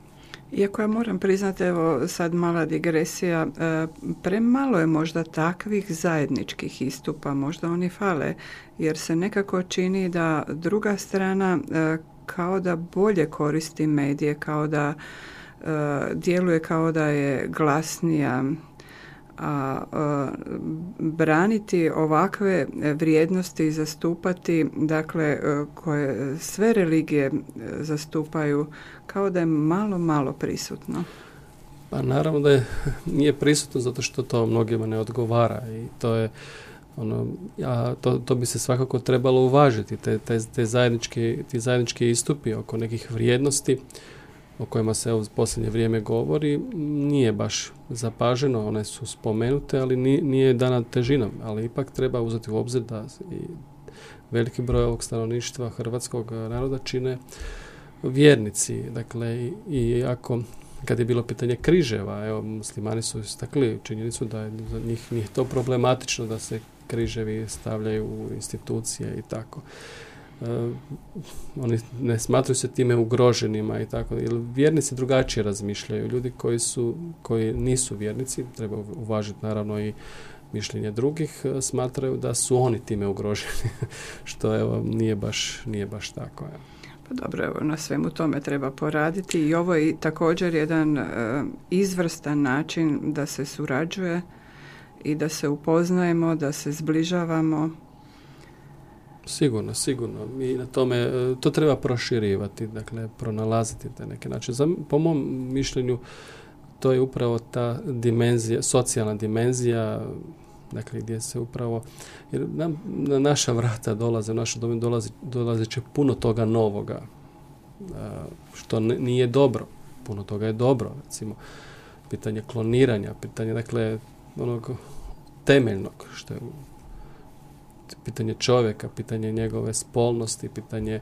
Iako ja moram priznati, evo sad mala digresija, e, premalo je možda takvih zajedničkih istupa, možda oni fale, jer se nekako čini da druga strana e, kao da bolje koristi medije, kao da djeluje kao da je glasnija, a, braniti ovakve vrijednosti i zastupati dakle e, koje sve religije e, zastupaju kao da je malo malo prisutno. Pa naravno da je, nije prisutno zato što to mnogima ne odgovara i to je ono, a to, to bi se svakako trebalo uvažiti, te, te, te zajednički, ti zajednički istupi oko nekih vrijednosti o kojima se u posljednje vrijeme govori nije baš zapaženo, one su spomenute, ali nije dana težinom, ali ipak treba uzeti u obzir da i veliki broj ovog stanovništva hrvatskog naroda čine vjernici. Dakle, i, ako kad je bilo pitanje križeva, evo, muslimani su istakli činjenicu da je za njih nije to problematično da se križevi stavljaju u institucije i tako. Uh, oni ne smatruju se time ugroženima i tako. Jer vjernici drugačije razmišljaju. Ljudi koji su, koji nisu vjernici, treba uvažiti naravno i mišljenje drugih, uh, smatraju da su oni time ugroženi. Što evo nije baš, nije baš tako. Pa dobro, evo, na svemu tome treba poraditi i ovo je također jedan uh, izvrstan način da se surađuje i da se upoznajemo, da se zbližavamo Sigurno, sigurno. I na tome, e, to treba proširivati, dakle, pronalaziti te neke načine. po mom mišljenju, to je upravo ta dimenzija, socijalna dimenzija, dakle, gdje se upravo, jer na, na naša vrata dolaze, u našu domu dolazi, dolazi će puno toga novoga, što nije dobro. puno toga je dobro, recimo pitanje kloniranja, pitanje dakle onog temeljnog što je pitanje čovjeka, pitanje njegove spolnosti, pitanje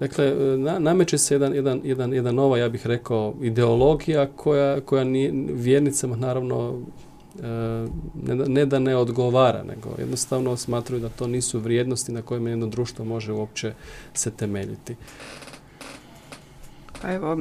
Dakle, na, nameće se jedan, jedan, jedan, jedan nova, ja bih rekao, ideologija koja, koja ni, vjernicama naravno e, ne, ne da ne odgovara, nego jednostavno smatruju da to nisu vrijednosti na kojima jedno društvo može uopće se temeljiti. Pa evo, e,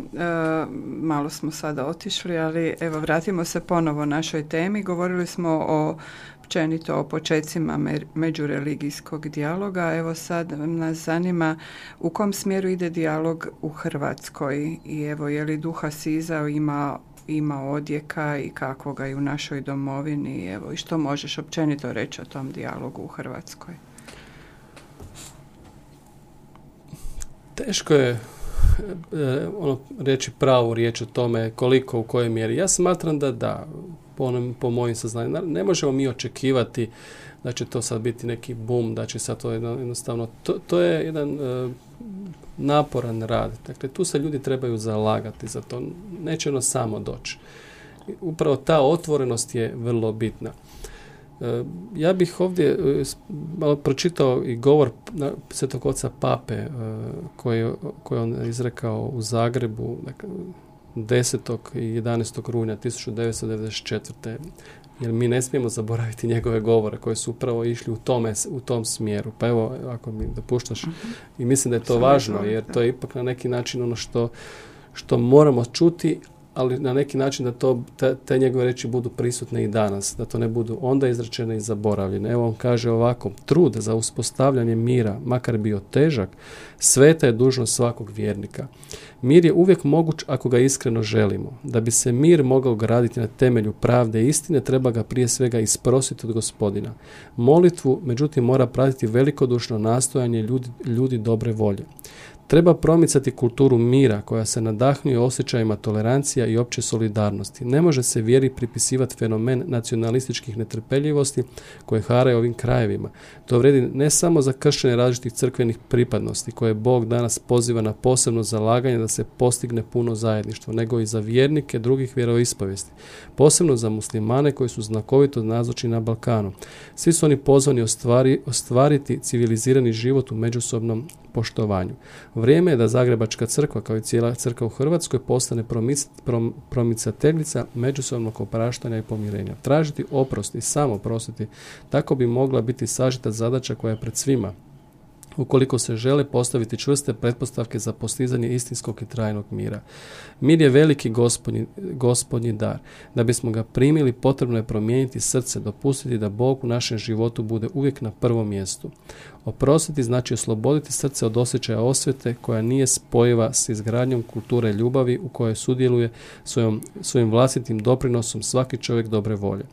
malo smo sada otišli, ali evo vratimo se ponovo našoj temi. Govorili smo o općenito o počecima međureligijskog dijaloga. Evo sad nas zanima u kom smjeru ide dijalog u Hrvatskoj i evo je li duha Siza ima ima odjeka i kakvoga i u našoj domovini evo i što možeš općenito reći o tom dijalogu u Hrvatskoj? Teško je e, ono reći pravu riječ o tome koliko u kojoj mjeri. Ja smatram da da, po, onom, po mojim saznanjima. Ne možemo mi očekivati da će to sad biti neki bum, da će sad to jednostavno... To, to je jedan e, naporan rad. Dakle, tu se ljudi trebaju zalagati za to. Neće ono samo doći. Upravo ta otvorenost je vrlo bitna. E, ja bih ovdje e, malo pročitao i govor svetog oca Pape koji, koji je on izrekao u Zagrebu dakle, 10. i 11. rujna 1994. Jer mi ne smijemo zaboraviti njegove govore koje su upravo išli u, tome, u tom smjeru. Pa evo, ako mi dopuštaš, uh i mislim da je to važno, jer to je ipak na neki način ono što, što moramo čuti, ali na neki način da to, te, te njegove reči budu prisutne i danas, da to ne budu onda izrečene i zaboravljene. Evo on kaže ovako, trud za uspostavljanje mira, makar bio težak, sveta je dužnost svakog vjernika. Mir je uvijek moguć ako ga iskreno želimo. Da bi se mir mogao graditi na temelju pravde i istine, treba ga prije svega isprositi od gospodina. Molitvu, međutim, mora pratiti velikodušno nastojanje ljudi, ljudi dobre volje. Treba promicati kulturu mira koja se nadahnjuje osjećajima tolerancija i opće solidarnosti. Ne može se vjeri pripisivati fenomen nacionalističkih netrpeljivosti koje haraju ovim krajevima. To vredi ne samo za kršenje različitih crkvenih pripadnosti koje Bog danas poziva na posebno zalaganje da se postigne puno zajedništvo, nego i za vjernike drugih vjeroispovijesti. Posebno za muslimane koji su znakovito nazočni na Balkanu. Svi su oni pozvani ostvari, ostvariti civilizirani život u međusobnom poštovanju. Vrijeme je da Zagrebačka crkva, kao i cijela crkva u Hrvatskoj, postane promicateljica međusobnog opraštanja i pomirenja. Tražiti oprost i samo prostiti, tako bi mogla biti sažita zadaća koja je pred svima, ukoliko se žele postaviti čvrste pretpostavke za postizanje istinskog i trajnog mira. Mir je veliki gospodnji, gospodnji dar. Da bismo ga primili, potrebno je promijeniti srce, dopustiti da Bog u našem životu bude uvijek na prvom mjestu. Oprostiti znači osloboditi srce od osjećaja osvete koja nije spojiva s izgradnjom kulture ljubavi u kojoj sudjeluje svojom, svojim vlastitim doprinosom svaki čovjek dobre volje.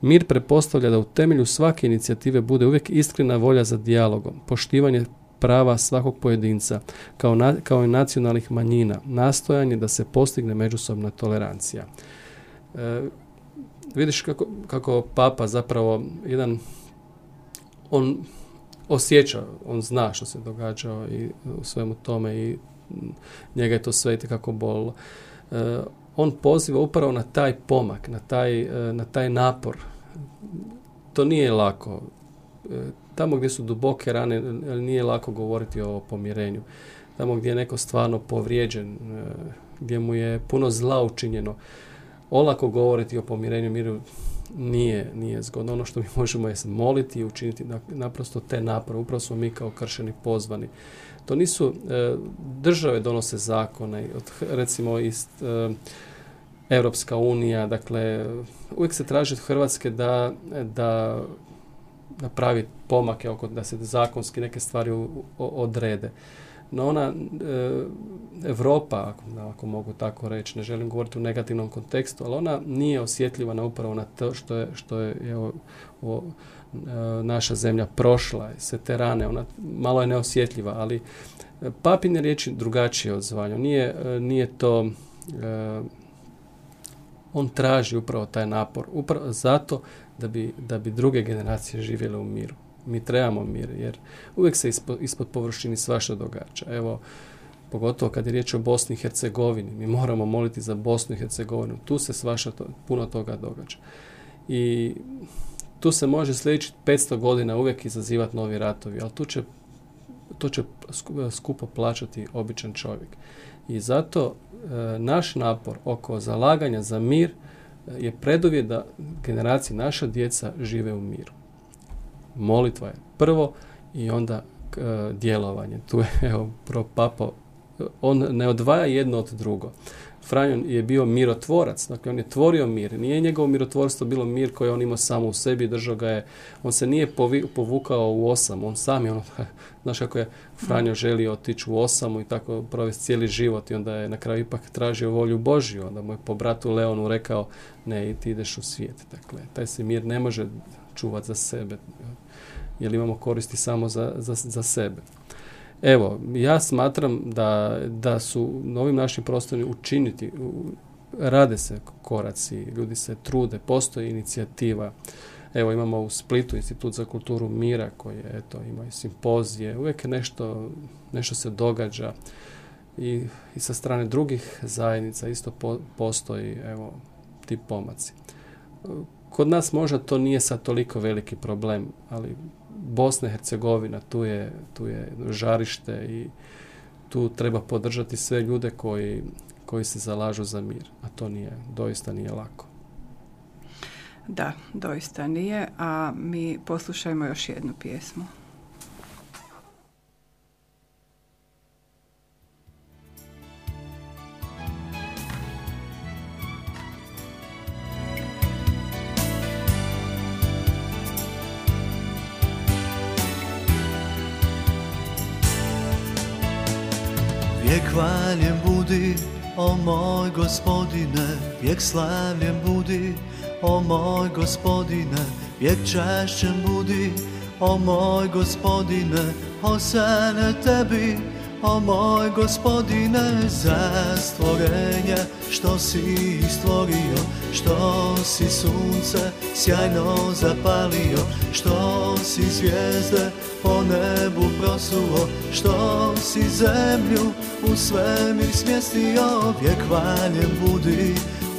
Mir prepostavlja da u temelju svake inicijative bude uvijek iskrena volja za dijalogom, poštivanje prava svakog pojedinca, kao, kao i nacionalnih manjina, nastojanje da se postigne međusobna tolerancija. E, vidiš kako, kako papa zapravo jedan on osjeća, on zna što se događa i u svemu tome i njega je to sve kako bolilo. E, on poziva upravo na taj pomak, na taj, e, na taj napor. To nije lako. E, tamo gdje su duboke rane nije lako govoriti o pomirenju. Tamo gdje je neko stvarno povrijeđen, gdje mu je puno zla učinjeno. Olako govoriti o pomirenju miru nije, nije zgodno. Ono što mi možemo je moliti i učiniti naprosto te napore. Upravo smo mi kao kršeni pozvani. To nisu, e, države donose zakone, recimo iz e, Europska unija, dakle, uvijek se traži od Hrvatske da, da napravi pomake oko da se zakonski neke stvari odrede. No ona, e, Europa, ako, ako mogu tako reći, ne želim govoriti u negativnom kontekstu, ali ona nije osjetljiva na upravo na to što je, što je evo, o, e, naša zemlja prošla, sve te rane, ona malo je neosjetljiva, ali e, papine riječi drugačije od zvanja. Nije, nije to, on traži upravo taj napor, upravo zato da bi, da bi druge generacije živjele u miru mi trebamo mir, jer uvijek se ispod, ispod površini svašta događa. Evo, pogotovo kad je riječ o Bosni i Hercegovini. Mi moramo moliti za Bosnu i Hercegovinu. Tu se svaša to, puno toga događa. I tu se može sljedećih 500 godina uvijek izazivati novi ratovi, ali tu će, to će skupo plaćati običan čovjek. I zato naš napor oko zalaganja za mir e, je preduvjet da generacije naša djeca žive u miru. Molitva je prvo i onda e, djelovanje. Tu je, evo, pro papo, on ne odvaja jedno od drugo. Franjo je bio mirotvorac, dakle on je tvorio mir. Nije njegovo mirotvorstvo bilo mir koji on imao samo u sebi, držao ga je, on se nije povukao u osam, on sam je ono, znaš kako je Franjo želio otići u osamu i tako provesti cijeli život i onda je na kraju ipak tražio volju Božju, onda mu je po bratu Leonu rekao ne, ti ideš u svijet. Dakle, taj se mir ne može čuvati za sebe, jer imamo koristi samo za, za, za sebe. Evo, ja smatram da, da su na ovim našim prostorima učiniti, rade se koraci, ljudi se trude, postoji inicijativa. Evo imamo u Splitu Institut za kulturu mira koji je, eto, ima simpozije, uvijek nešto, nešto se događa i, i sa strane drugih zajednica isto postoji, evo, ti pomaci. Kod nas možda to nije sad toliko veliki problem, ali Bosna i Hercegovina, tu je, tu je žarište i tu treba podržati sve ljude koji, koji se zalažu za mir, a to nije, doista nije lako. Da, doista nije, a mi poslušajmo još jednu pjesmu. Gospodine, vijek slavljen budi, o moj gospodine, vijek čašćen budi, o moj gospodine, osane tebi, o moj gospodine, za stvorenje što si stvorio, što si sunce sjajno zapalio, što si zvijezde po nebu prosuo, što si zemlju u svemir smjestio, vijek hvaljen budi,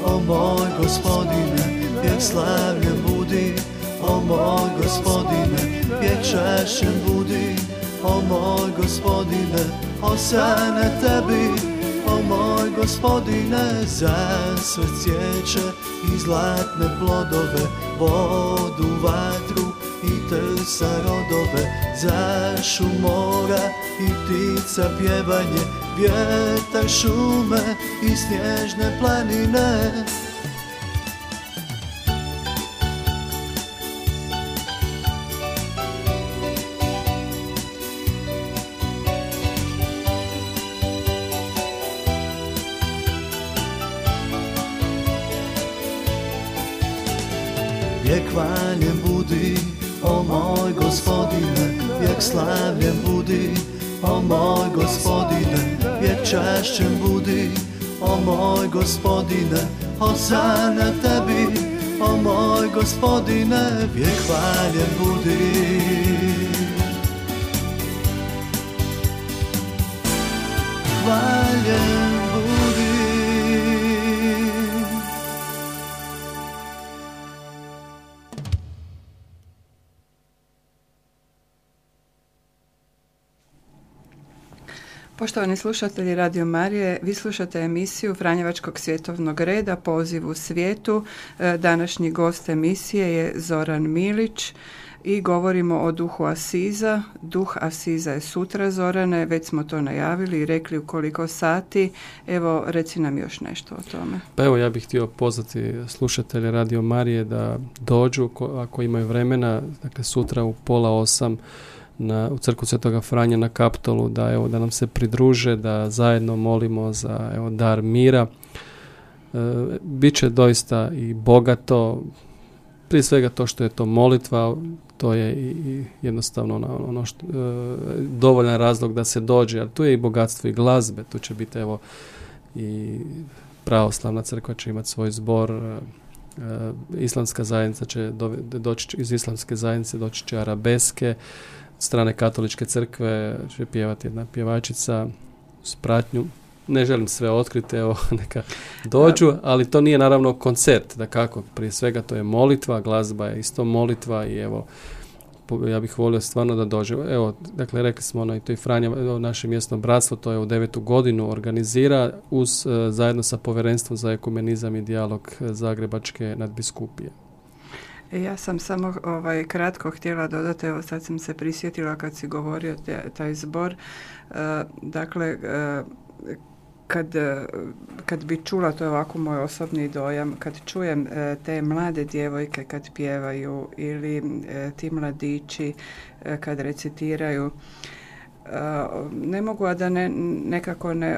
o moj gospodine, vijek slavljen budi, o moj gospodine, vijek čašen budi, o moj gospodine, osane tebi, o moj gospodine, za sve cvijeće i zlatne plodove, vodu, vatru i trsa rodove, za šumora i ptica pjevanje, vjetar šume i snježne planine. Slavljen budi, o moj gospodine, vijek čašćen budi, o moj gospodine, osana tebi, o moj gospodine, vijek hvaljen budi. Hvaljen Poštovani slušatelji Radio Marije, vi slušate emisiju Franjevačkog svjetovnog reda Poziv u svijetu. E, današnji gost emisije je Zoran Milić i govorimo o duhu Asiza. Duh Asiza je sutra, Zorane, već smo to najavili i rekli u koliko sati. Evo, reci nam još nešto o tome. Pa evo, ja bih htio pozvati slušatelje Radio Marije da dođu ako imaju vremena, dakle sutra u pola osam na, u crkvu Svetoga Franja na Kaptolu da, evo, da nam se pridruže, da zajedno molimo za evo, dar mira. E, Biće doista i bogato, prije svega to što je to molitva, to je i, jednostavno ono, ono što, e, dovoljan razlog da se dođe, ali tu je i bogatstvo i glazbe, tu će biti evo i pravoslavna crkva će imati svoj zbor, e, islamska zajednica će doći iz islamske zajednice doći će arabeske, strane katoličke crkve će pjevati jedna pjevačica spratnju. Ne želim sve otkriti, evo neka dođu, ali to nije naravno koncert, da kako, prije svega to je molitva, glazba je isto molitva i evo ja bih volio stvarno da dođe. Evo, dakle, rekli smo ono i to i Franja, naše mjesno bratstvo, to je u devetu godinu organizira uz, e, zajedno sa povjerenstvom za ekumenizam i dijalog Zagrebačke nadbiskupije. E, ja sam samo ovaj, kratko htjela dodati, evo sad sam se prisjetila kad si govorio taj zbor. E, dakle, kad, e, kad bi čula, to je ovako moj osobni dojam, kad čujem e, te mlade djevojke kad pjevaju ili ti mladići kad recitiraju, ne mogu a da ne, nekako ne,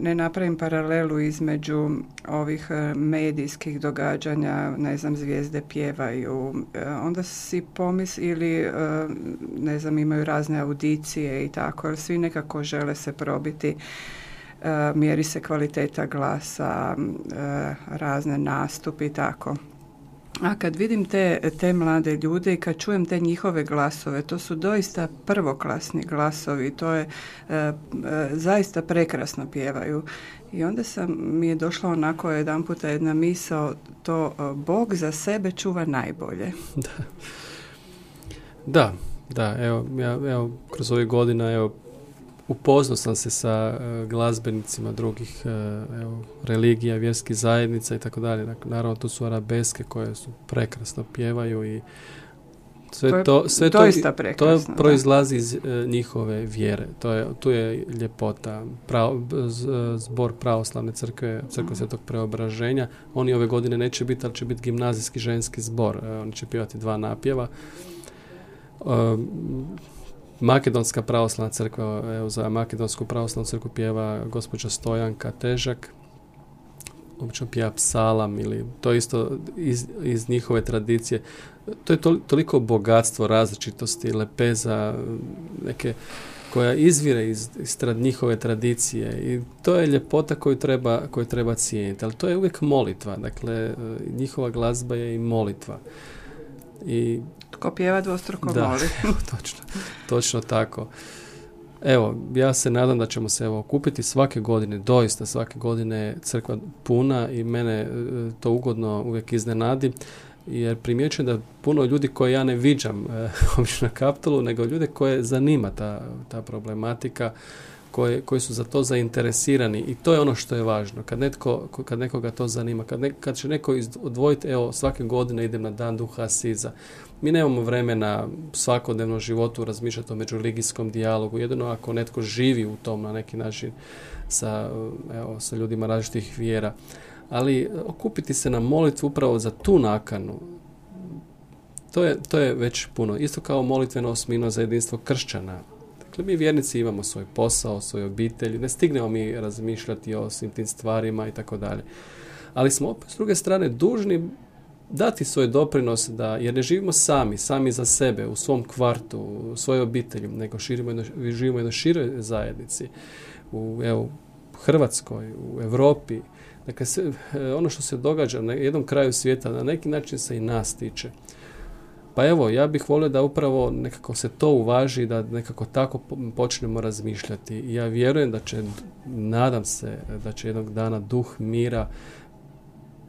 ne napravim paralelu između ovih medijskih događanja, ne znam, zvijezde pjevaju, onda si pomis ili ne znam, imaju razne audicije i tako, jer svi nekako žele se probiti E, mjeri se kvaliteta glasa, e, razne nastupi i tako. A kad vidim te, te mlade ljude i kad čujem te njihove glasove, to su doista prvoklasni glasovi, to je e, zaista prekrasno pjevaju. I onda sam, mi je došla onako jedan puta jedna misao, to Bog za sebe čuva najbolje. Da, da, evo, ja, evo, kroz ove godine, evo, upoznao sam se sa uh, glazbenicima drugih uh, evo, religija, vjerskih zajednica i tako dalje. Naravno, tu su arabeske koje su prekrasno pjevaju i sve to, sve to, to proizlazi iz uh, njihove vjere. To je, tu je ljepota. zbor pravoslavne crkve, crkve mm. svetog preobraženja. Oni ove godine neće biti, ali će biti gimnazijski ženski zbor. oni će pjevati dva napjeva. Makedonska pravoslavna crkva, evo za Makedonsku pravoslavnu crkvu pjeva gospođa Stojanka Težak, obično pjeva psalam ili to isto iz, iz njihove tradicije. To je toliko bogatstvo različitosti, lepeza, neke koja izvire iz, iz njihove tradicije i to je ljepota koju treba, koju treba cijeniti. Ali to je uvijek molitva, dakle njihova glazba je i molitva. I tko pjeva dvostruko da, točno, točno tako. Evo, ja se nadam da ćemo se evo okupiti svake godine, doista svake godine crkva puna i mene e, to ugodno uvijek iznenadi jer primjećujem da puno ljudi koje ja ne viđam e, na kaptolu, nego ljude koje zanima ta, ta problematika, koje, koji su za to zainteresirani i to je ono što je važno. Kad, netko, kad nekoga to zanima, kad, ne, kad će neko odvojiti, evo svake godine idem na dan duha Siza, mi nemamo vremena svakodnevnom životu razmišljati o međuligijskom dijalogu. Jedino ako netko živi u tom na neki način sa, evo, sa ljudima različitih vjera. Ali okupiti se na molitvu upravo za tu nakanu, to je, to je već puno. Isto kao molitveno osmino za jedinstvo kršćana. Dakle, mi vjernici imamo svoj posao, svoju obitelj, ne stignemo mi razmišljati o svim tim stvarima i tako dalje. Ali smo opet s druge strane dužni dati svoj doprinos da, jer ne živimo sami, sami za sebe, u svom kvartu, u svojoj obitelji, nego širimo jedno, živimo u jednoj široj zajednici, u evo, Hrvatskoj, u Europi. Dakle, sve, e, ono što se događa na jednom kraju svijeta, na neki način se i nas tiče. Pa evo, ja bih volio da upravo nekako se to uvaži, da nekako tako počnemo razmišljati. Ja vjerujem da će, nadam se, da će jednog dana duh mira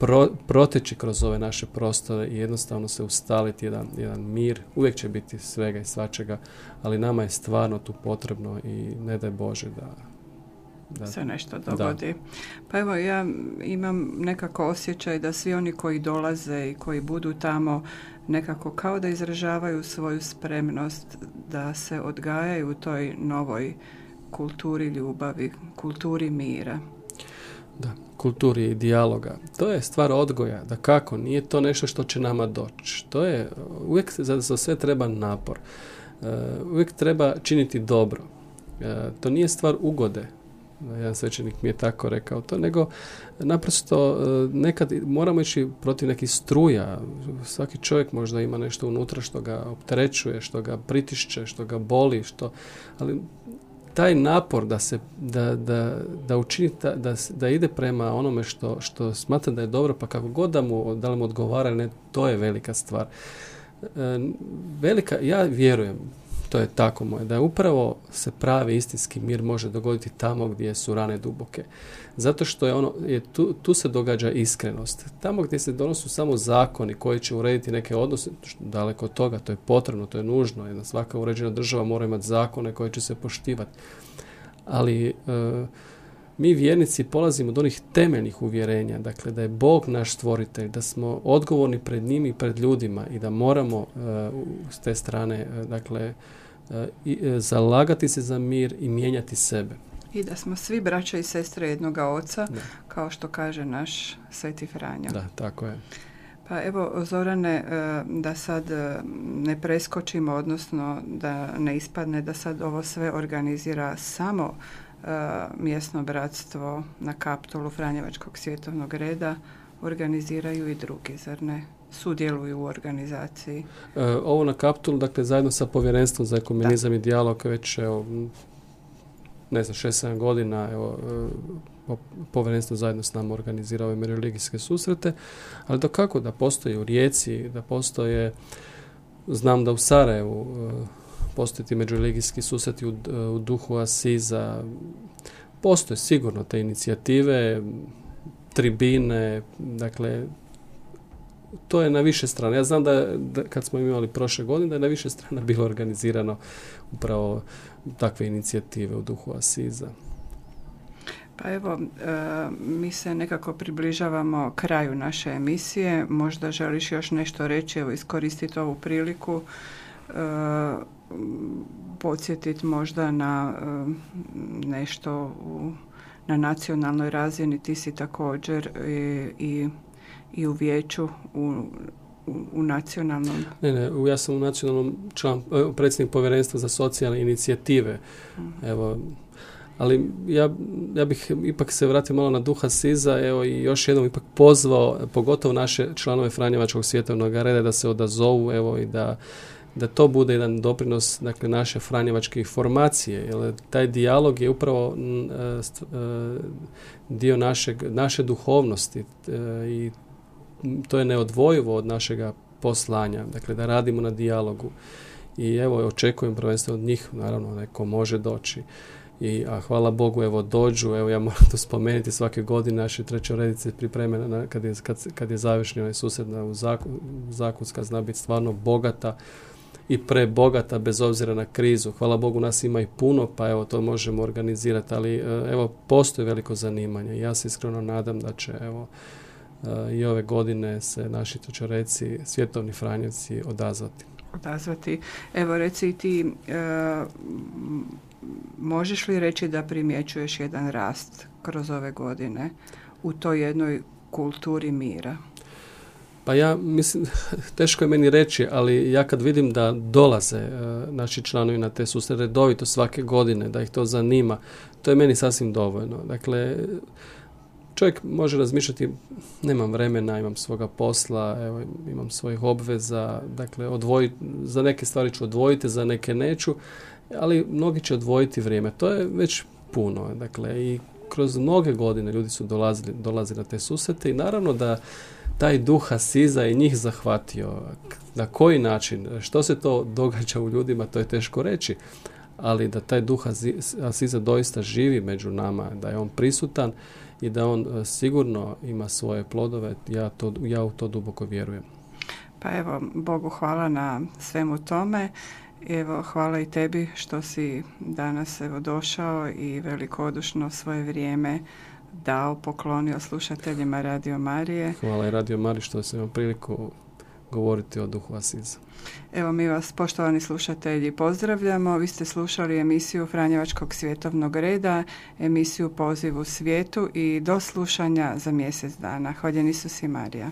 pro, proteći kroz ove naše prostore i jednostavno se ustaliti jedan, jedan mir. Uvijek će biti svega i svačega, ali nama je stvarno tu potrebno i ne daj Bože da, da se nešto dogodi. Pa evo ja imam nekako osjećaj da svi oni koji dolaze i koji budu tamo nekako kao da izražavaju svoju spremnost da se odgajaju u toj novoj kulturi ljubavi, kulturi mira. Da, kulturi i dijaloga. To je stvar odgoja, da kako, nije to nešto što će nama doći. To je, uvijek za, za sve treba napor. Uh, uvijek treba činiti dobro. E, to nije stvar ugode, jedan svećenik mi je tako rekao to, nego naprosto e, nekad moramo ići protiv nekih struja. Svaki čovjek možda ima nešto unutra što ga opterećuje, što ga pritišće, što ga boli, što, ali taj napor da se da, da, da učini da, da ide prema onome što, što smatra da je dobro pa kako god da mu, da li mu odgovara ne, to je velika stvar. E, velika, ja vjerujem Zašto je tako moje? Da upravo se pravi istinski mir može dogoditi tamo gdje su rane duboke. Zato što je ono, je tu, tu se događa iskrenost. Tamo gdje se donosu samo zakoni koji će urediti neke odnose, daleko od toga, to je potrebno, to je nužno. Jedna svaka uređena država mora imati zakone koji će se poštivati. Ali e, mi vjernici polazimo od onih temeljnih uvjerenja, dakle da je Bog naš stvoritelj, da smo odgovorni pred njim i pred ljudima i da moramo uh, s te strane uh, dakle uh, i, zalagati se za mir i mijenjati sebe. I da smo svi braća i sestre jednoga oca, kao što kaže naš Sveti Franjo. Da, tako je. Pa evo, Zorane, da sad ne preskočimo, odnosno da ne ispadne da sad ovo sve organizira samo mjesno bratstvo na kaptolu Franjevačkog svjetovnog reda organiziraju i drugi, zar ne? Sudjeluju u organizaciji. E, ovo na kaptolu, dakle, zajedno sa povjerenstvom za ekumenizam i dijalog već, evo, ne znam, 6-7 godina, evo, e, povjerenstvo zajedno s nama organizira ove religijske susrete, ali da kako da postoji u Rijeci, da postoje, znam da u Sarajevu, e, postojati međureligijski susreti u, u duhu Asiza. Postoje sigurno te inicijative, tribine, dakle, to je na više strana. Ja znam da, da, kad smo imali prošle godine da je na više strana bilo organizirano upravo takve inicijative u duhu Asiza. Pa evo, e, mi se nekako približavamo kraju naše emisije. Možda želiš još nešto reći, evo iskoristiti ovu priliku e, podsjetiti možda na um, nešto u, na nacionalnoj razini. Ti si također i, i, u vijeću u, u, nacionalnom... Ne, ne, ja sam u nacionalnom član, e, predsjednik povjerenstva za socijalne inicijative. Mhm. Evo, ali ja, ja bih ipak se vratio malo na duha Siza evo i još jednom ipak pozvao pogotovo naše članove Franjevačkog svjetovnog reda da se odazovu evo i da da to bude jedan doprinos dakle, naše franjevačke formacije, jer taj dijalog je upravo e, e, dio našeg, naše duhovnosti e, i to je neodvojivo od našega poslanja, dakle da radimo na dijalogu. I evo, očekujem prvenstveno od njih, naravno, neko može doći. I, a hvala Bogu, evo, dođu, evo, ja moram to spomenuti, svake godine naše trećoredice pripreme na, kad, je, kad, kad je završni onaj sused u zakonska zna biti stvarno bogata, i prebogata bez obzira na krizu. Hvala Bogu nas ima i puno, pa evo to možemo organizirati, ali e, evo postoji veliko zanimanje. Ja se iskreno nadam da će evo i ove godine se naši tučareci, svjetovni franjevci odazvati. Odazvati. Evo reci ti, e, možeš li reći da primjećuješ jedan rast kroz ove godine u toj jednoj kulturi mira? Pa ja mislim, teško je meni reći, ali ja kad vidim da dolaze e, naši članovi na te susrete redovito svake godine, da ih to zanima, to je meni sasvim dovoljno. Dakle, čovjek može razmišljati, nemam vremena, imam svoga posla, evo, imam svojih obveza, dakle, odvojiti, za neke stvari ću odvojiti, za neke neću, ali mnogi će odvojiti vrijeme. To je već puno. Dakle, i kroz mnoge godine ljudi su dolazili, dolazili na te susrete i naravno da taj duh Asiza i njih zahvatio. Na koji način, što se to događa u ljudima, to je teško reći, ali da taj duh Asiza doista živi među nama, da je on prisutan i da on e, sigurno ima svoje plodove, ja, to, ja u to duboko vjerujem. Pa evo, Bogu hvala na svemu tome. Evo, hvala i tebi što si danas evo došao i velikodušno svoje vrijeme dao, poklonio slušateljima Radio Marije. Hvala i Radio Marije što se imam priliku govoriti o duhu Asiza. Evo mi vas, poštovani slušatelji, pozdravljamo. Vi ste slušali emisiju Franjevačkog svjetovnog reda, emisiju Poziv u svijetu i do slušanja za mjesec dana. Hvala Isus i Marija.